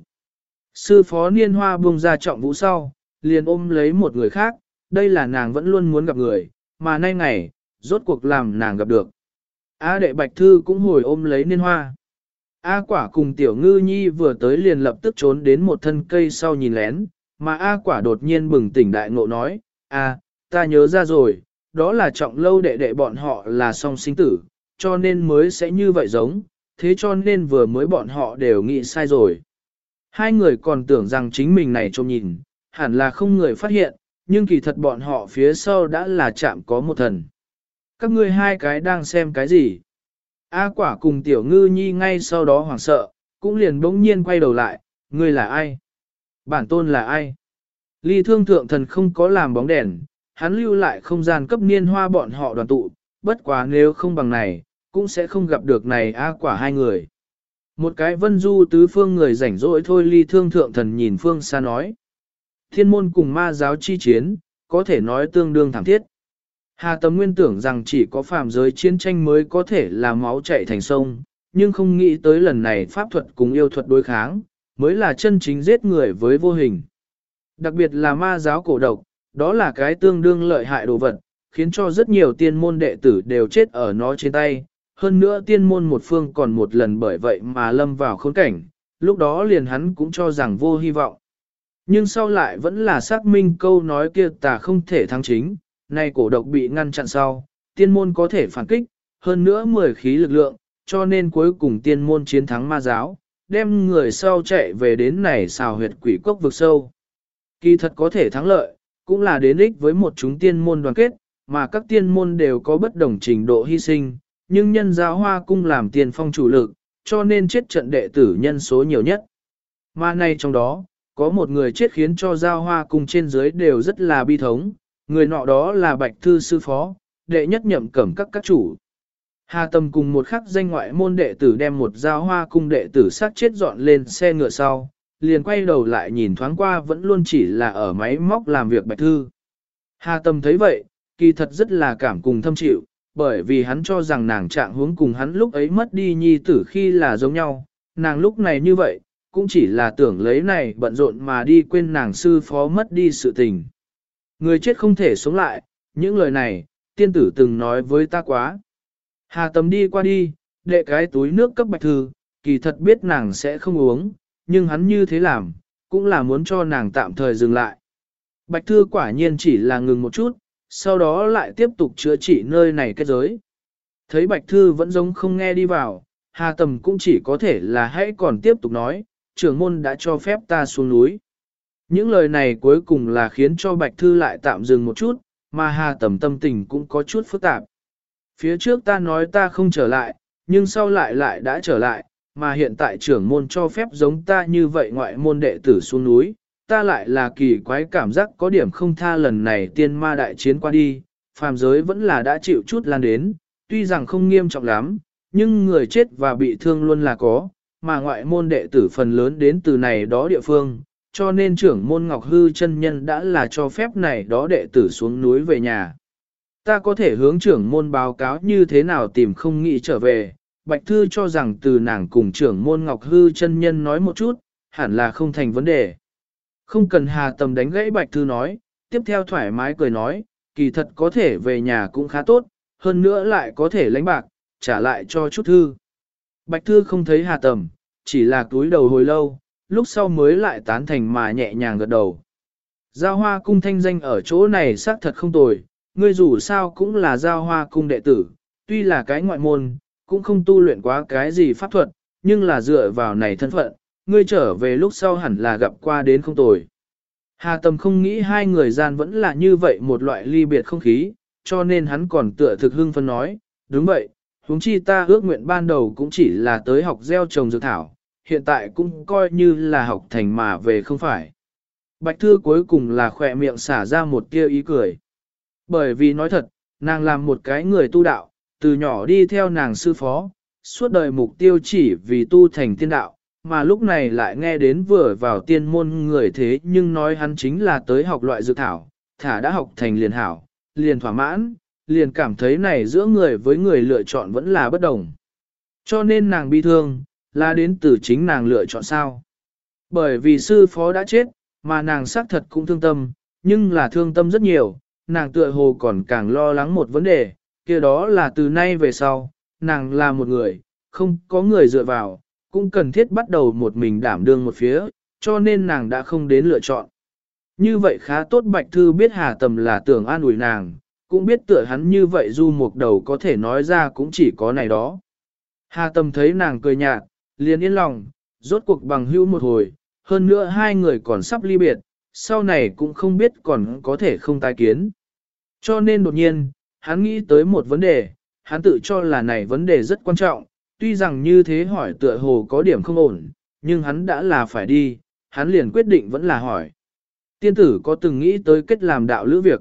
Sư phó niên hoa buông ra trọng vũ sau, liền ôm lấy một người khác, đây là nàng vẫn luôn muốn gặp người, mà nay ngày, rốt cuộc làm nàng gặp được. A đệ bạch thư cũng hồi ôm lấy niên hoa. A quả cùng tiểu ngư nhi vừa tới liền lập tức trốn đến một thân cây sau nhìn lén, mà A quả đột nhiên bừng tỉnh đại ngộ nói, A, ta nhớ ra rồi, đó là trọng lâu đệ đệ bọn họ là song sinh tử, cho nên mới sẽ như vậy giống, thế cho nên vừa mới bọn họ đều nghĩ sai rồi. Hai người còn tưởng rằng chính mình này trông nhìn, hẳn là không người phát hiện, nhưng kỳ thật bọn họ phía sau đã là chạm có một thần. Các ngươi hai cái đang xem cái gì? A quả cùng tiểu ngư nhi ngay sau đó hoảng sợ, cũng liền bỗng nhiên quay đầu lại, ngươi là ai? Bản tôn là ai? Ly thương thượng thần không có làm bóng đèn, hắn lưu lại không gian cấp niên hoa bọn họ đoàn tụ, bất quá nếu không bằng này, cũng sẽ không gặp được này A quả hai người. Một cái vân du tứ phương người rảnh rỗi thôi ly thương thượng thần nhìn phương xa nói. Thiên môn cùng ma giáo chi chiến, có thể nói tương đương thảm thiết. Hà Tấm Nguyên tưởng rằng chỉ có phàm giới chiến tranh mới có thể là máu chạy thành sông, nhưng không nghĩ tới lần này pháp thuật cùng yêu thuật đối kháng, mới là chân chính giết người với vô hình. Đặc biệt là ma giáo cổ độc, đó là cái tương đương lợi hại đồ vật, khiến cho rất nhiều tiên môn đệ tử đều chết ở nó trên tay. Hơn nữa tiên môn một phương còn một lần bởi vậy mà lâm vào khốn cảnh, lúc đó liền hắn cũng cho rằng vô hy vọng. Nhưng sau lại vẫn là xác minh câu nói kia tà không thể thắng chính, nay cổ độc bị ngăn chặn sau, tiên môn có thể phản kích, hơn nữa mười khí lực lượng, cho nên cuối cùng tiên môn chiến thắng ma giáo, đem người sau chạy về đến này xào huyệt quỷ cốc vực sâu. Kỳ thật có thể thắng lợi, cũng là đến ích với một chúng tiên môn đoàn kết, mà các tiên môn đều có bất đồng trình độ hy sinh, nhưng nhân giáo hoa cung làm tiền phong chủ lực, cho nên chết trận đệ tử nhân số nhiều nhất. Mà nay trong đó, có một người chết khiến cho giao hoa cung trên dưới đều rất là bi thống, người nọ đó là Bạch Thư Sư Phó, đệ nhất nhậm cẩm các các chủ. Hà Tâm cùng một khắc danh ngoại môn đệ tử đem một giao hoa cung đệ tử sát chết dọn lên xe ngựa sau, liền quay đầu lại nhìn thoáng qua vẫn luôn chỉ là ở máy móc làm việc Bạch Thư. Hà Tâm thấy vậy, kỳ thật rất là cảm cùng thâm chịu, bởi vì hắn cho rằng nàng trạng hướng cùng hắn lúc ấy mất đi nhi tử khi là giống nhau, nàng lúc này như vậy, cũng chỉ là tưởng lấy này bận rộn mà đi quên nàng sư phó mất đi sự tình. Người chết không thể sống lại, những lời này, tiên tử từng nói với ta quá. Hà tầm đi qua đi, đệ cái túi nước cấp bạch thư, kỳ thật biết nàng sẽ không uống, nhưng hắn như thế làm, cũng là muốn cho nàng tạm thời dừng lại. Bạch thư quả nhiên chỉ là ngừng một chút, sau đó lại tiếp tục chữa trị nơi này kết giới. Thấy bạch thư vẫn giống không nghe đi vào, hà tầm cũng chỉ có thể là hãy còn tiếp tục nói, trưởng môn đã cho phép ta xuống núi. Những lời này cuối cùng là khiến cho Bạch Thư lại tạm dừng một chút, mà Hà Tầm tâm tình cũng có chút phức tạp. Phía trước ta nói ta không trở lại, nhưng sau lại lại đã trở lại, mà hiện tại trưởng môn cho phép giống ta như vậy ngoại môn đệ tử xuống núi, ta lại là kỳ quái cảm giác có điểm không tha lần này tiên ma đại chiến qua đi, phàm giới vẫn là đã chịu chút lan đến, tuy rằng không nghiêm trọng lắm, nhưng người chết và bị thương luôn là có, mà ngoại môn đệ tử phần lớn đến từ này đó địa phương, cho nên trưởng môn Ngọc Hư chân nhân đã là cho phép này đó đệ tử xuống núi về nhà. Ta có thể hướng trưởng môn báo cáo như thế nào tìm không nghĩ trở về, Bạch Thư cho rằng từ nàng cùng trưởng môn Ngọc Hư chân nhân nói một chút, hẳn là không thành vấn đề. Không cần hà tầm đánh gãy Bạch Thư nói, tiếp theo thoải mái cười nói, kỳ thật có thể về nhà cũng khá tốt, hơn nữa lại có thể lãnh bạc, trả lại cho chút thư. Bạch Thư không thấy hà tầm, chỉ là túi đầu hồi lâu, lúc sau mới lại tán thành mà nhẹ nhàng gật đầu. Giao hoa cung thanh danh ở chỗ này xác thật không tồi, ngươi dù sao cũng là giao hoa cung đệ tử, tuy là cái ngoại môn, cũng không tu luyện quá cái gì pháp thuật, nhưng là dựa vào này thân phận, ngươi trở về lúc sau hẳn là gặp qua đến không tồi. Hà Tầm không nghĩ hai người gian vẫn là như vậy một loại ly biệt không khí, cho nên hắn còn tựa thực hưng phân nói, đúng vậy, huống chi ta ước nguyện ban đầu cũng chỉ là tới học gieo trồng dược thảo, hiện tại cũng coi như là học thành mà về không phải. Bạch Thư cuối cùng là khỏe miệng xả ra một tia ý cười. Bởi vì nói thật, nàng làm một cái người tu đạo, từ nhỏ đi theo nàng sư phó, suốt đời mục tiêu chỉ vì tu thành tiên đạo, mà lúc này lại nghe đến vừa vào tiên môn người thế nhưng nói hắn chính là tới học loại dược thảo, thả đã học thành liền hảo, liền thỏa mãn, liền cảm thấy này giữa người với người lựa chọn vẫn là bất đồng. Cho nên nàng bi thương, là đến từ chính nàng lựa chọn sao. Bởi vì sư phó đã chết, mà nàng xác thật cũng thương tâm, nhưng là thương tâm rất nhiều, nàng tựa hồ còn càng lo lắng một vấn đề, kia đó là từ nay về sau, nàng là một người, không có người dựa vào, cũng cần thiết bắt đầu một mình đảm đương một phía, cho nên nàng đã không đến lựa chọn. Như vậy khá tốt Bạch Thư biết Hà Tầm là tưởng an ủi nàng, cũng biết tựa hắn như vậy du một đầu có thể nói ra cũng chỉ có này đó. Hà Tâm thấy nàng cười nhạt, liền yên lòng, rốt cuộc bằng hữu một hồi, hơn nữa hai người còn sắp ly biệt, sau này cũng không biết còn có thể không tái kiến. Cho nên đột nhiên, hắn nghĩ tới một vấn đề, hắn tự cho là này vấn đề rất quan trọng, tuy rằng như thế hỏi tựa hồ có điểm không ổn, nhưng hắn đã là phải đi, hắn liền quyết định vẫn là hỏi. Tiên tử có từng nghĩ tới kết làm đạo lữ việc.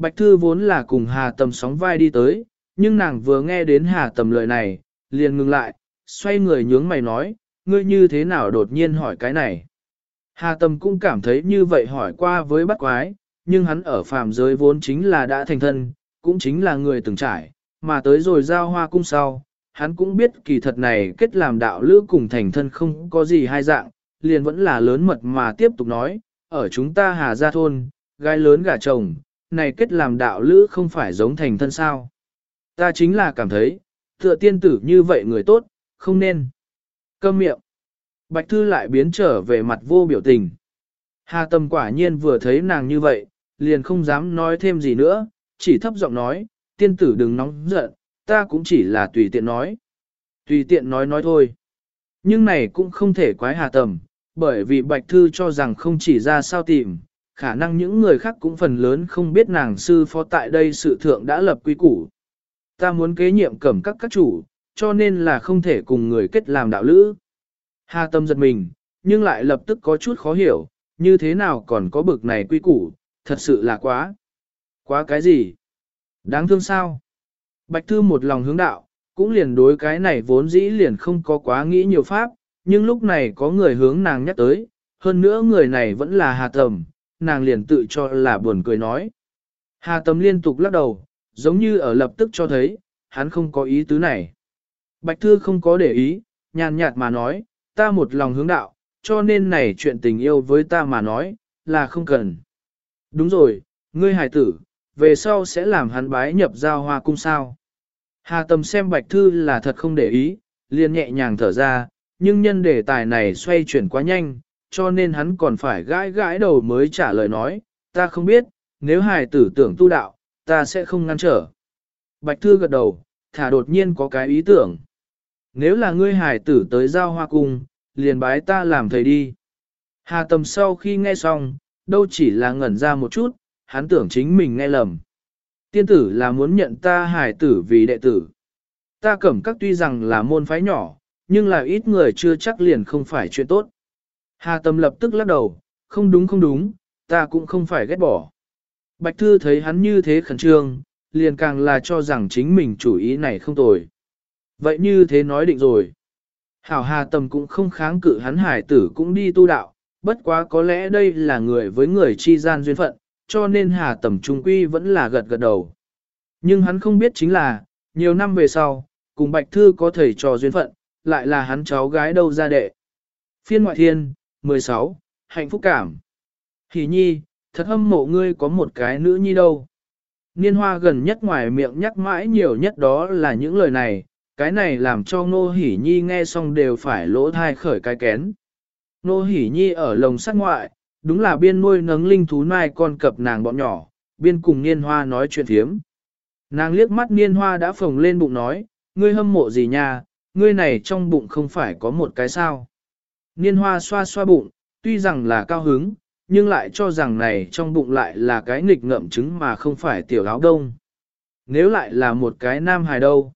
Bạch Thư vốn là cùng Hà Tầm sóng vai đi tới, nhưng nàng vừa nghe đến Hà Tầm lời này, liền ngừng lại, xoay người nhướng mày nói, ngươi như thế nào đột nhiên hỏi cái này. Hà Tầm cũng cảm thấy như vậy hỏi qua với bắt quái, nhưng hắn ở phàm giới vốn chính là đã thành thân, cũng chính là người từng trải, mà tới rồi giao hoa cung sau, hắn cũng biết kỳ thật này kết làm đạo lữ cùng thành thân không có gì hai dạng, liền vẫn là lớn mật mà tiếp tục nói, ở chúng ta hà gia thôn, gái lớn gả chồng, này kết làm đạo lữ không phải giống thành thân sao. Ta chính là cảm thấy, tựa tiên tử như vậy người tốt, không nên. Câm miệng. Bạch Thư lại biến trở về mặt vô biểu tình. Hà Tâm quả nhiên vừa thấy nàng như vậy, liền không dám nói thêm gì nữa, chỉ thấp giọng nói, tiên tử đừng nóng giận, ta cũng chỉ là tùy tiện nói. Tùy tiện nói nói thôi. Nhưng này cũng không thể quái Hà Tầm, bởi vì Bạch Thư cho rằng không chỉ ra sao tìm, khả năng những người khác cũng phần lớn không biết nàng sư phó tại đây sự thượng đã lập quy củ. Ta muốn kế nhiệm cẩm các các chủ, cho nên là không thể cùng người kết làm đạo lữ. Hà tâm giật mình, nhưng lại lập tức có chút khó hiểu, như thế nào còn có bực này quy củ, thật sự là quá. Quá cái gì? Đáng thương sao? Bạch Thư một lòng hướng đạo, cũng liền đối cái này vốn dĩ liền không có quá nghĩ nhiều pháp, nhưng lúc này có người hướng nàng nhắc tới, hơn nữa người này vẫn là Hà Tầm, nàng liền tự cho là buồn cười nói. Hà Tầm liên tục lắc đầu, giống như ở lập tức cho thấy, hắn không có ý tứ này. Bạch Thư không có để ý, nhàn nhạt mà nói, ta một lòng hướng đạo, cho nên này chuyện tình yêu với ta mà nói, là không cần. Đúng rồi, ngươi hải tử, về sau sẽ làm hắn bái nhập giao hoa cung sao. Hà Tầm xem Bạch Thư là thật không để ý, liền nhẹ nhàng thở ra, nhưng nhân đề tài này xoay chuyển quá nhanh, cho nên hắn còn phải gãi gãi đầu mới trả lời nói, ta không biết, nếu hài tử tưởng tu đạo, ta sẽ không ngăn trở. Bạch Thư gật đầu, thả đột nhiên có cái ý tưởng. Nếu là ngươi hài tử tới giao hoa cung, liền bái ta làm thầy đi. Hà Tầm sau khi nghe xong, đâu chỉ là ngẩn ra một chút, hắn tưởng chính mình nghe lầm. Tiên tử là muốn nhận ta hài tử vì đệ tử. Ta cẩm các tuy rằng là môn phái nhỏ, nhưng là ít người chưa chắc liền không phải chuyện tốt. Hà Tâm lập tức lắc đầu, không đúng không đúng, ta cũng không phải ghét bỏ. Bạch Thư thấy hắn như thế khẩn trương, liền càng là cho rằng chính mình chủ ý này không tồi. Vậy như thế nói định rồi. Hảo Hà Tâm cũng không kháng cự hắn hải tử cũng đi tu đạo, bất quá có lẽ đây là người với người chi gian duyên phận, cho nên Hà Tầm Trung Quy vẫn là gật gật đầu. Nhưng hắn không biết chính là, nhiều năm về sau, cùng Bạch Thư có thầy trò duyên phận, lại là hắn cháu gái đâu ra đệ. Phiên ngoại thiên, 16, hạnh phúc cảm. Hỷ nhi, thật hâm mộ ngươi có một cái nữ nhi đâu. Niên hoa gần nhất ngoài miệng nhắc mãi nhiều nhất đó là những lời này, cái này làm cho Ngô Hỷ Nhi nghe xong đều phải lỗ thai khởi cái kén. Ngô Hỷ Nhi ở lồng sắt ngoại, đúng là biên nuôi nấng linh thú nai con cập nàng bọn nhỏ, biên cùng niên hoa nói chuyện thiếm. Nàng liếc mắt niên hoa đã phồng lên bụng nói, ngươi hâm mộ gì nha, ngươi này trong bụng không phải có một cái sao. Niên hoa xoa xoa bụng, tuy rằng là cao hứng, nhưng lại cho rằng này trong bụng lại là cái nghịch ngậm trứng mà không phải tiểu áo đông. Nếu lại là một cái nam hài đâu.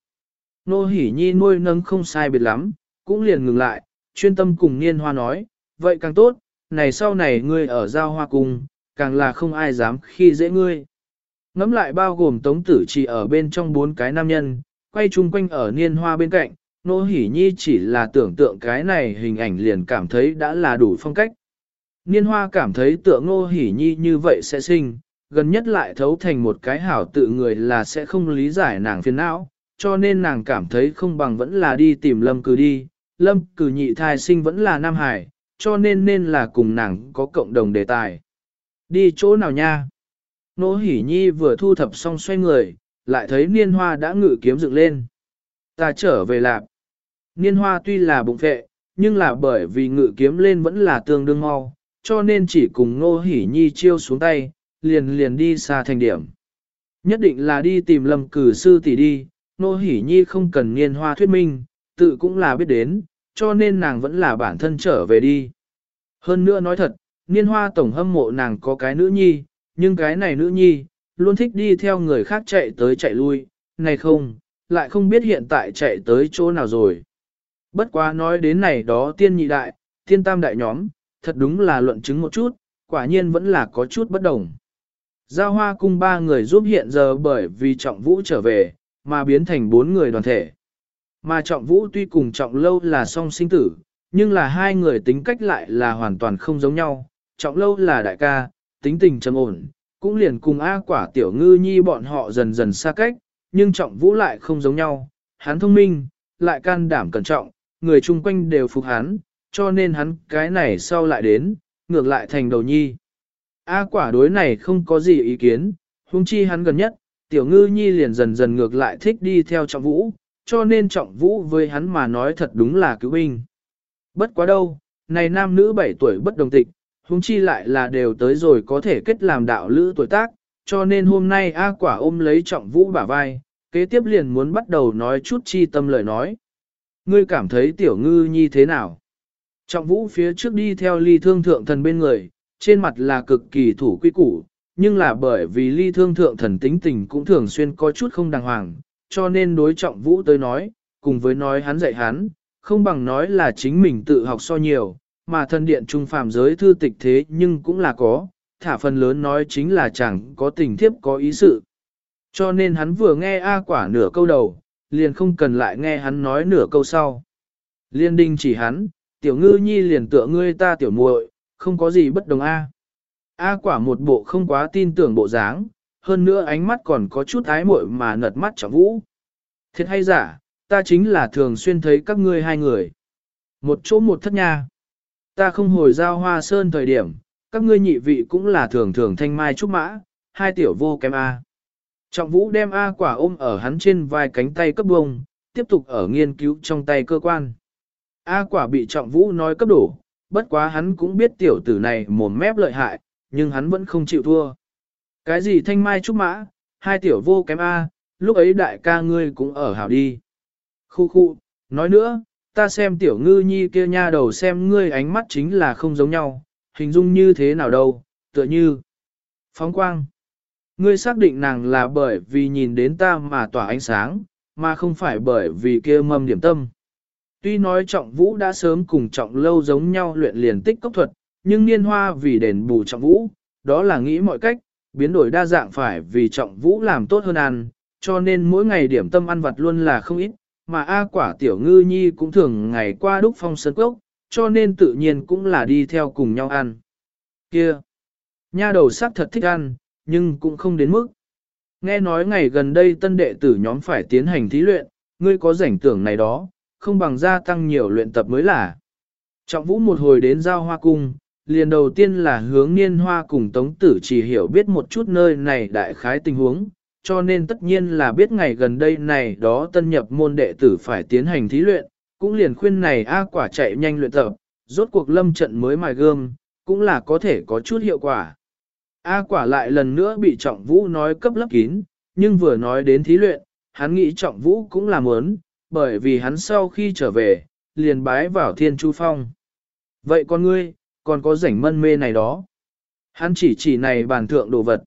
Nô hỉ nhi nuôi nâng không sai biệt lắm, cũng liền ngừng lại, chuyên tâm cùng niên hoa nói, vậy càng tốt, này sau này ngươi ở giao hoa cung, càng là không ai dám khi dễ ngươi. Ngắm lại bao gồm tống tử chỉ ở bên trong bốn cái nam nhân, quay chung quanh ở niên hoa bên cạnh, nô hỉ nhi chỉ là tưởng tượng cái này hình ảnh liền cảm thấy đã là đủ phong cách. Niên hoa cảm thấy tượng ngô hỉ nhi như vậy sẽ sinh, gần nhất lại thấu thành một cái hảo tự người là sẽ không lý giải nàng phiền não, cho nên nàng cảm thấy không bằng vẫn là đi tìm lâm cử đi, lâm cử nhị thai sinh vẫn là Nam Hải, cho nên nên là cùng nàng có cộng đồng đề tài. Đi chỗ nào nha? Nô hỉ nhi vừa thu thập xong xoay người, lại thấy niên hoa đã ngự kiếm dựng lên. Ta trở về lạp. Niên hoa tuy là bụng vệ, nhưng là bởi vì ngự kiếm lên vẫn là tương đương mau, cho nên chỉ cùng nô hỉ nhi chiêu xuống tay, liền liền đi xa thành điểm. Nhất định là đi tìm lâm cử sư tỷ đi, nô hỉ nhi không cần niên hoa thuyết minh, tự cũng là biết đến, cho nên nàng vẫn là bản thân trở về đi. Hơn nữa nói thật, niên hoa tổng hâm mộ nàng có cái nữ nhi, nhưng cái này nữ nhi, luôn thích đi theo người khác chạy tới chạy lui, này không, lại không biết hiện tại chạy tới chỗ nào rồi. Bất quá nói đến này đó tiên nhị đại, tiên tam đại nhóm, thật đúng là luận chứng một chút, quả nhiên vẫn là có chút bất đồng. Giao hoa cung ba người giúp hiện giờ bởi vì trọng vũ trở về, mà biến thành bốn người đoàn thể. Mà trọng vũ tuy cùng trọng lâu là song sinh tử, nhưng là hai người tính cách lại là hoàn toàn không giống nhau. Trọng lâu là đại ca, tính tình trầm ổn, cũng liền cùng A quả tiểu ngư nhi bọn họ dần dần xa cách, nhưng trọng vũ lại không giống nhau. Hắn thông minh, lại can đảm cẩn trọng, người chung quanh đều phục hắn, cho nên hắn cái này sau lại đến, ngược lại thành đầu nhi. A quả đối này không có gì ý kiến, huống chi hắn gần nhất, tiểu ngư nhi liền dần dần ngược lại thích đi theo trọng vũ, cho nên trọng vũ với hắn mà nói thật đúng là cứu binh. Bất quá đâu, này nam nữ 7 tuổi bất đồng tịch, huống chi lại là đều tới rồi có thể kết làm đạo lữ tuổi tác, cho nên hôm nay A quả ôm lấy trọng vũ bả vai, kế tiếp liền muốn bắt đầu nói chút chi tâm lời nói. Ngươi cảm thấy tiểu ngư nhi thế nào? Trọng vũ phía trước đi theo ly thương thượng thần bên người, trên mặt là cực kỳ thủ quy củ, nhưng là bởi vì ly thương thượng thần tính tình cũng thường xuyên có chút không đàng hoàng, cho nên đối trọng vũ tới nói, cùng với nói hắn dạy hắn, không bằng nói là chính mình tự học so nhiều, mà thân điện trung phàm giới thư tịch thế nhưng cũng là có, thả phần lớn nói chính là chẳng có tình thiếp có ý sự. Cho nên hắn vừa nghe A quả nửa câu đầu, liền không cần lại nghe hắn nói nửa câu sau. Liên đinh chỉ hắn, tiểu ngư nhi liền tựa ngươi ta tiểu muội, không có gì bất đồng A. A quả một bộ không quá tin tưởng bộ dáng, hơn nữa ánh mắt còn có chút ái muội mà nật mắt trọng vũ. Thiệt hay giả, ta chính là thường xuyên thấy các ngươi hai người. Một chỗ một thất nha. Ta không hồi giao hoa sơn thời điểm, các ngươi nhị vị cũng là thường thường thanh mai trúc mã, hai tiểu vô kém A. Trọng vũ đem A quả ôm ở hắn trên vai cánh tay cấp bông, tiếp tục ở nghiên cứu trong tay cơ quan. A quả bị trọng vũ nói cấp đổ, bất quá hắn cũng biết tiểu tử này mồm mép lợi hại, nhưng hắn vẫn không chịu thua. Cái gì thanh mai trúc mã, hai tiểu vô kém A, lúc ấy đại ca ngươi cũng ở hảo đi. Khu khu, nói nữa, ta xem tiểu ngư nhi kia nha đầu xem ngươi ánh mắt chính là không giống nhau, hình dung như thế nào đâu, tựa như phóng quang. Ngươi xác định nàng là bởi vì nhìn đến ta mà tỏa ánh sáng, mà không phải bởi vì kia mâm điểm tâm. Tuy nói trọng vũ đã sớm cùng trọng lâu giống nhau luyện liền tích cốc thuật, nhưng niên hoa vì đền bù trọng vũ, đó là nghĩ mọi cách, biến đổi đa dạng phải vì trọng vũ làm tốt hơn ăn, cho nên mỗi ngày điểm tâm ăn vặt luôn là không ít, mà A quả tiểu ngư nhi cũng thường ngày qua đúc phong sơn cốc, cho nên tự nhiên cũng là đi theo cùng nhau ăn. Kia! Nha đầu sắc thật thích ăn, nhưng cũng không đến mức. Nghe nói ngày gần đây tân đệ tử nhóm phải tiến hành thí luyện, ngươi có rảnh tưởng này đó, không bằng gia tăng nhiều luyện tập mới là. Trọng vũ một hồi đến giao hoa cung, liền đầu tiên là hướng niên hoa cùng tống tử chỉ hiểu biết một chút nơi này đại khái tình huống, cho nên tất nhiên là biết ngày gần đây này đó tân nhập môn đệ tử phải tiến hành thí luyện, cũng liền khuyên này A quả chạy nhanh luyện tập, rốt cuộc lâm trận mới mài gươm, cũng là có thể có chút hiệu quả. A quả lại lần nữa bị trọng vũ nói cấp lấp kín, nhưng vừa nói đến thí luyện, hắn nghĩ trọng vũ cũng là muốn, bởi vì hắn sau khi trở về, liền bái vào thiên chu phong. Vậy con ngươi, còn có rảnh mân mê này đó. Hắn chỉ chỉ này bàn thượng đồ vật.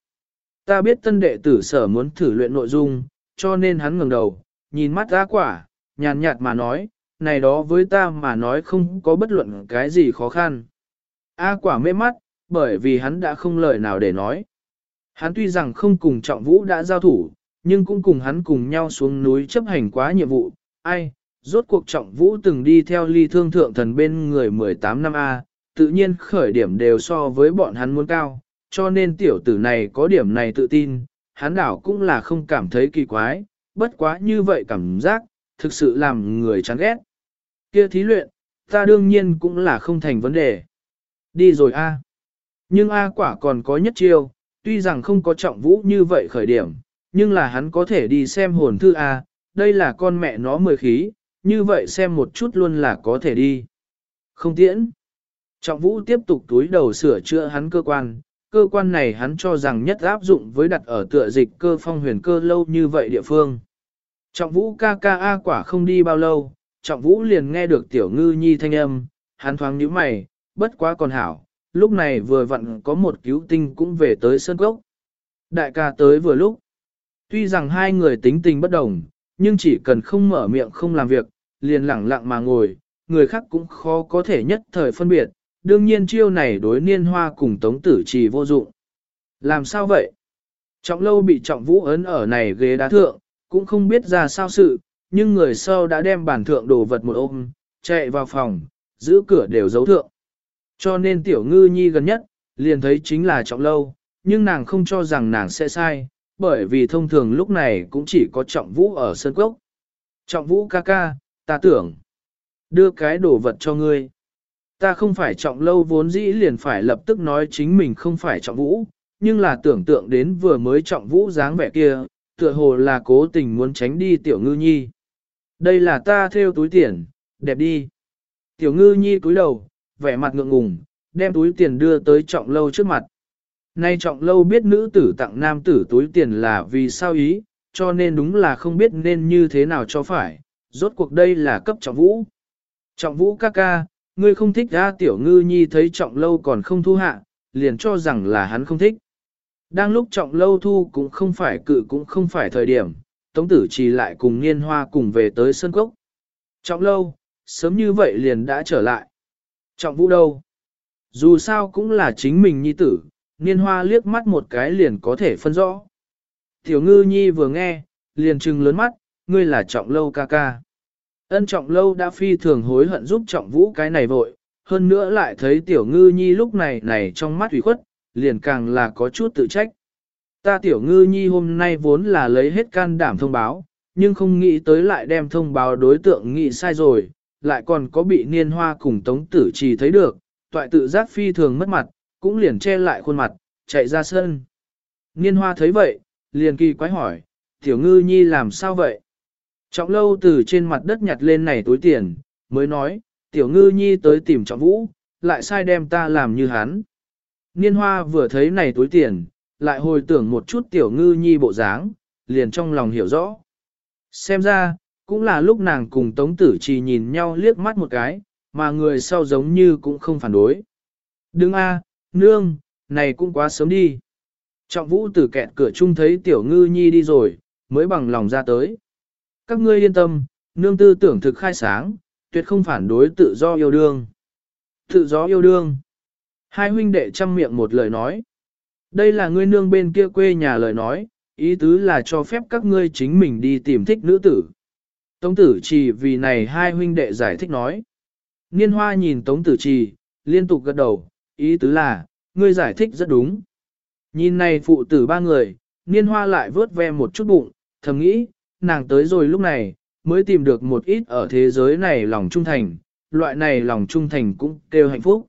Ta biết tân đệ tử sở muốn thử luyện nội dung, cho nên hắn ngẩng đầu, nhìn mắt A quả, nhàn nhạt mà nói, này đó với ta mà nói không có bất luận cái gì khó khăn. A quả mê mắt, bởi vì hắn đã không lời nào để nói. Hắn tuy rằng không cùng trọng vũ đã giao thủ, nhưng cũng cùng hắn cùng nhau xuống núi chấp hành quá nhiệm vụ. Ai, rốt cuộc trọng vũ từng đi theo ly thương thượng thần bên người 18 năm A, tự nhiên khởi điểm đều so với bọn hắn muốn cao, cho nên tiểu tử này có điểm này tự tin, hắn đảo cũng là không cảm thấy kỳ quái, bất quá như vậy cảm giác, thực sự làm người chán ghét. Kia thí luyện, ta đương nhiên cũng là không thành vấn đề. Đi rồi A. Nhưng A quả còn có nhất chiêu, tuy rằng không có trọng vũ như vậy khởi điểm, nhưng là hắn có thể đi xem hồn thư A, đây là con mẹ nó mười khí, như vậy xem một chút luôn là có thể đi. Không tiễn. Trọng vũ tiếp tục túi đầu sửa chữa hắn cơ quan, cơ quan này hắn cho rằng nhất áp dụng với đặt ở tựa dịch cơ phong huyền cơ lâu như vậy địa phương. Trọng vũ ca ca A quả không đi bao lâu, trọng vũ liền nghe được tiểu ngư nhi thanh âm, hắn thoáng nhíu mày, bất quá còn hảo, lúc này vừa vặn có một cứu tinh cũng về tới sơn gốc. Đại ca tới vừa lúc. Tuy rằng hai người tính tình bất đồng, nhưng chỉ cần không mở miệng không làm việc, liền lẳng lặng mà ngồi, người khác cũng khó có thể nhất thời phân biệt, đương nhiên chiêu này đối niên hoa cùng tống tử trì vô dụng. Làm sao vậy? Trọng lâu bị trọng vũ ấn ở này ghế đá thượng, cũng không biết ra sao sự, nhưng người sau đã đem bản thượng đồ vật một ôm, chạy vào phòng, giữ cửa đều giấu thượng. Cho nên tiểu ngư nhi gần nhất, liền thấy chính là trọng lâu, nhưng nàng không cho rằng nàng sẽ sai, bởi vì thông thường lúc này cũng chỉ có trọng vũ ở sân cốc. Trọng vũ ca ca, ta tưởng, đưa cái đồ vật cho ngươi. Ta không phải trọng lâu vốn dĩ liền phải lập tức nói chính mình không phải trọng vũ, nhưng là tưởng tượng đến vừa mới trọng vũ dáng vẻ kia, tựa hồ là cố tình muốn tránh đi tiểu ngư nhi. Đây là ta theo túi tiền, đẹp đi. Tiểu ngư nhi cúi đầu, vẻ mặt ngượng ngùng, đem túi tiền đưa tới trọng lâu trước mặt. Nay trọng lâu biết nữ tử tặng nam tử túi tiền là vì sao ý, cho nên đúng là không biết nên như thế nào cho phải, rốt cuộc đây là cấp trọng vũ. Trọng vũ ca ca, ngươi không thích ra tiểu ngư nhi thấy trọng lâu còn không thu hạ, liền cho rằng là hắn không thích. Đang lúc trọng lâu thu cũng không phải cự cũng không phải thời điểm, tống tử chỉ lại cùng niên hoa cùng về tới sân cốc. Trọng lâu, sớm như vậy liền đã trở lại. Trọng vũ đâu? Dù sao cũng là chính mình nhi tử, niên hoa liếc mắt một cái liền có thể phân rõ. Tiểu ngư nhi vừa nghe, liền trừng lớn mắt, ngươi là trọng lâu ca ca. Ân trọng lâu đã phi thường hối hận giúp trọng vũ cái này vội, hơn nữa lại thấy tiểu ngư nhi lúc này này trong mắt ủy khuất, liền càng là có chút tự trách. Ta tiểu ngư nhi hôm nay vốn là lấy hết can đảm thông báo, nhưng không nghĩ tới lại đem thông báo đối tượng nghĩ sai rồi, lại còn có bị niên hoa cùng tống tử trì thấy được, toại tự giác phi thường mất mặt, cũng liền che lại khuôn mặt, chạy ra sân. Niên hoa thấy vậy, liền kỳ quái hỏi, tiểu ngư nhi làm sao vậy? Trọng lâu từ trên mặt đất nhặt lên này túi tiền, mới nói, tiểu ngư nhi tới tìm trọng vũ, lại sai đem ta làm như hắn. Niên hoa vừa thấy này túi tiền, lại hồi tưởng một chút tiểu ngư nhi bộ dáng, liền trong lòng hiểu rõ. Xem ra, cũng là lúc nàng cùng tống tử trì nhìn nhau liếc mắt một cái, mà người sau giống như cũng không phản đối. Đừng a, nương, này cũng quá sớm đi. Trọng vũ từ kẹt cửa chung thấy tiểu ngư nhi đi rồi, mới bằng lòng ra tới. Các ngươi yên tâm, nương tư tưởng thực khai sáng, tuyệt không phản đối tự do yêu đương. Tự do yêu đương. Hai huynh đệ chăm miệng một lời nói. Đây là ngươi nương bên kia quê nhà lời nói, ý tứ là cho phép các ngươi chính mình đi tìm thích nữ tử. Tống tử trì vì này hai huynh đệ giải thích nói. Niên hoa nhìn tống tử trì, liên tục gật đầu, ý tứ là, ngươi giải thích rất đúng. Nhìn này phụ tử ba người, niên hoa lại vớt ve một chút bụng, thầm nghĩ, nàng tới rồi lúc này, mới tìm được một ít ở thế giới này lòng trung thành, loại này lòng trung thành cũng kêu hạnh phúc.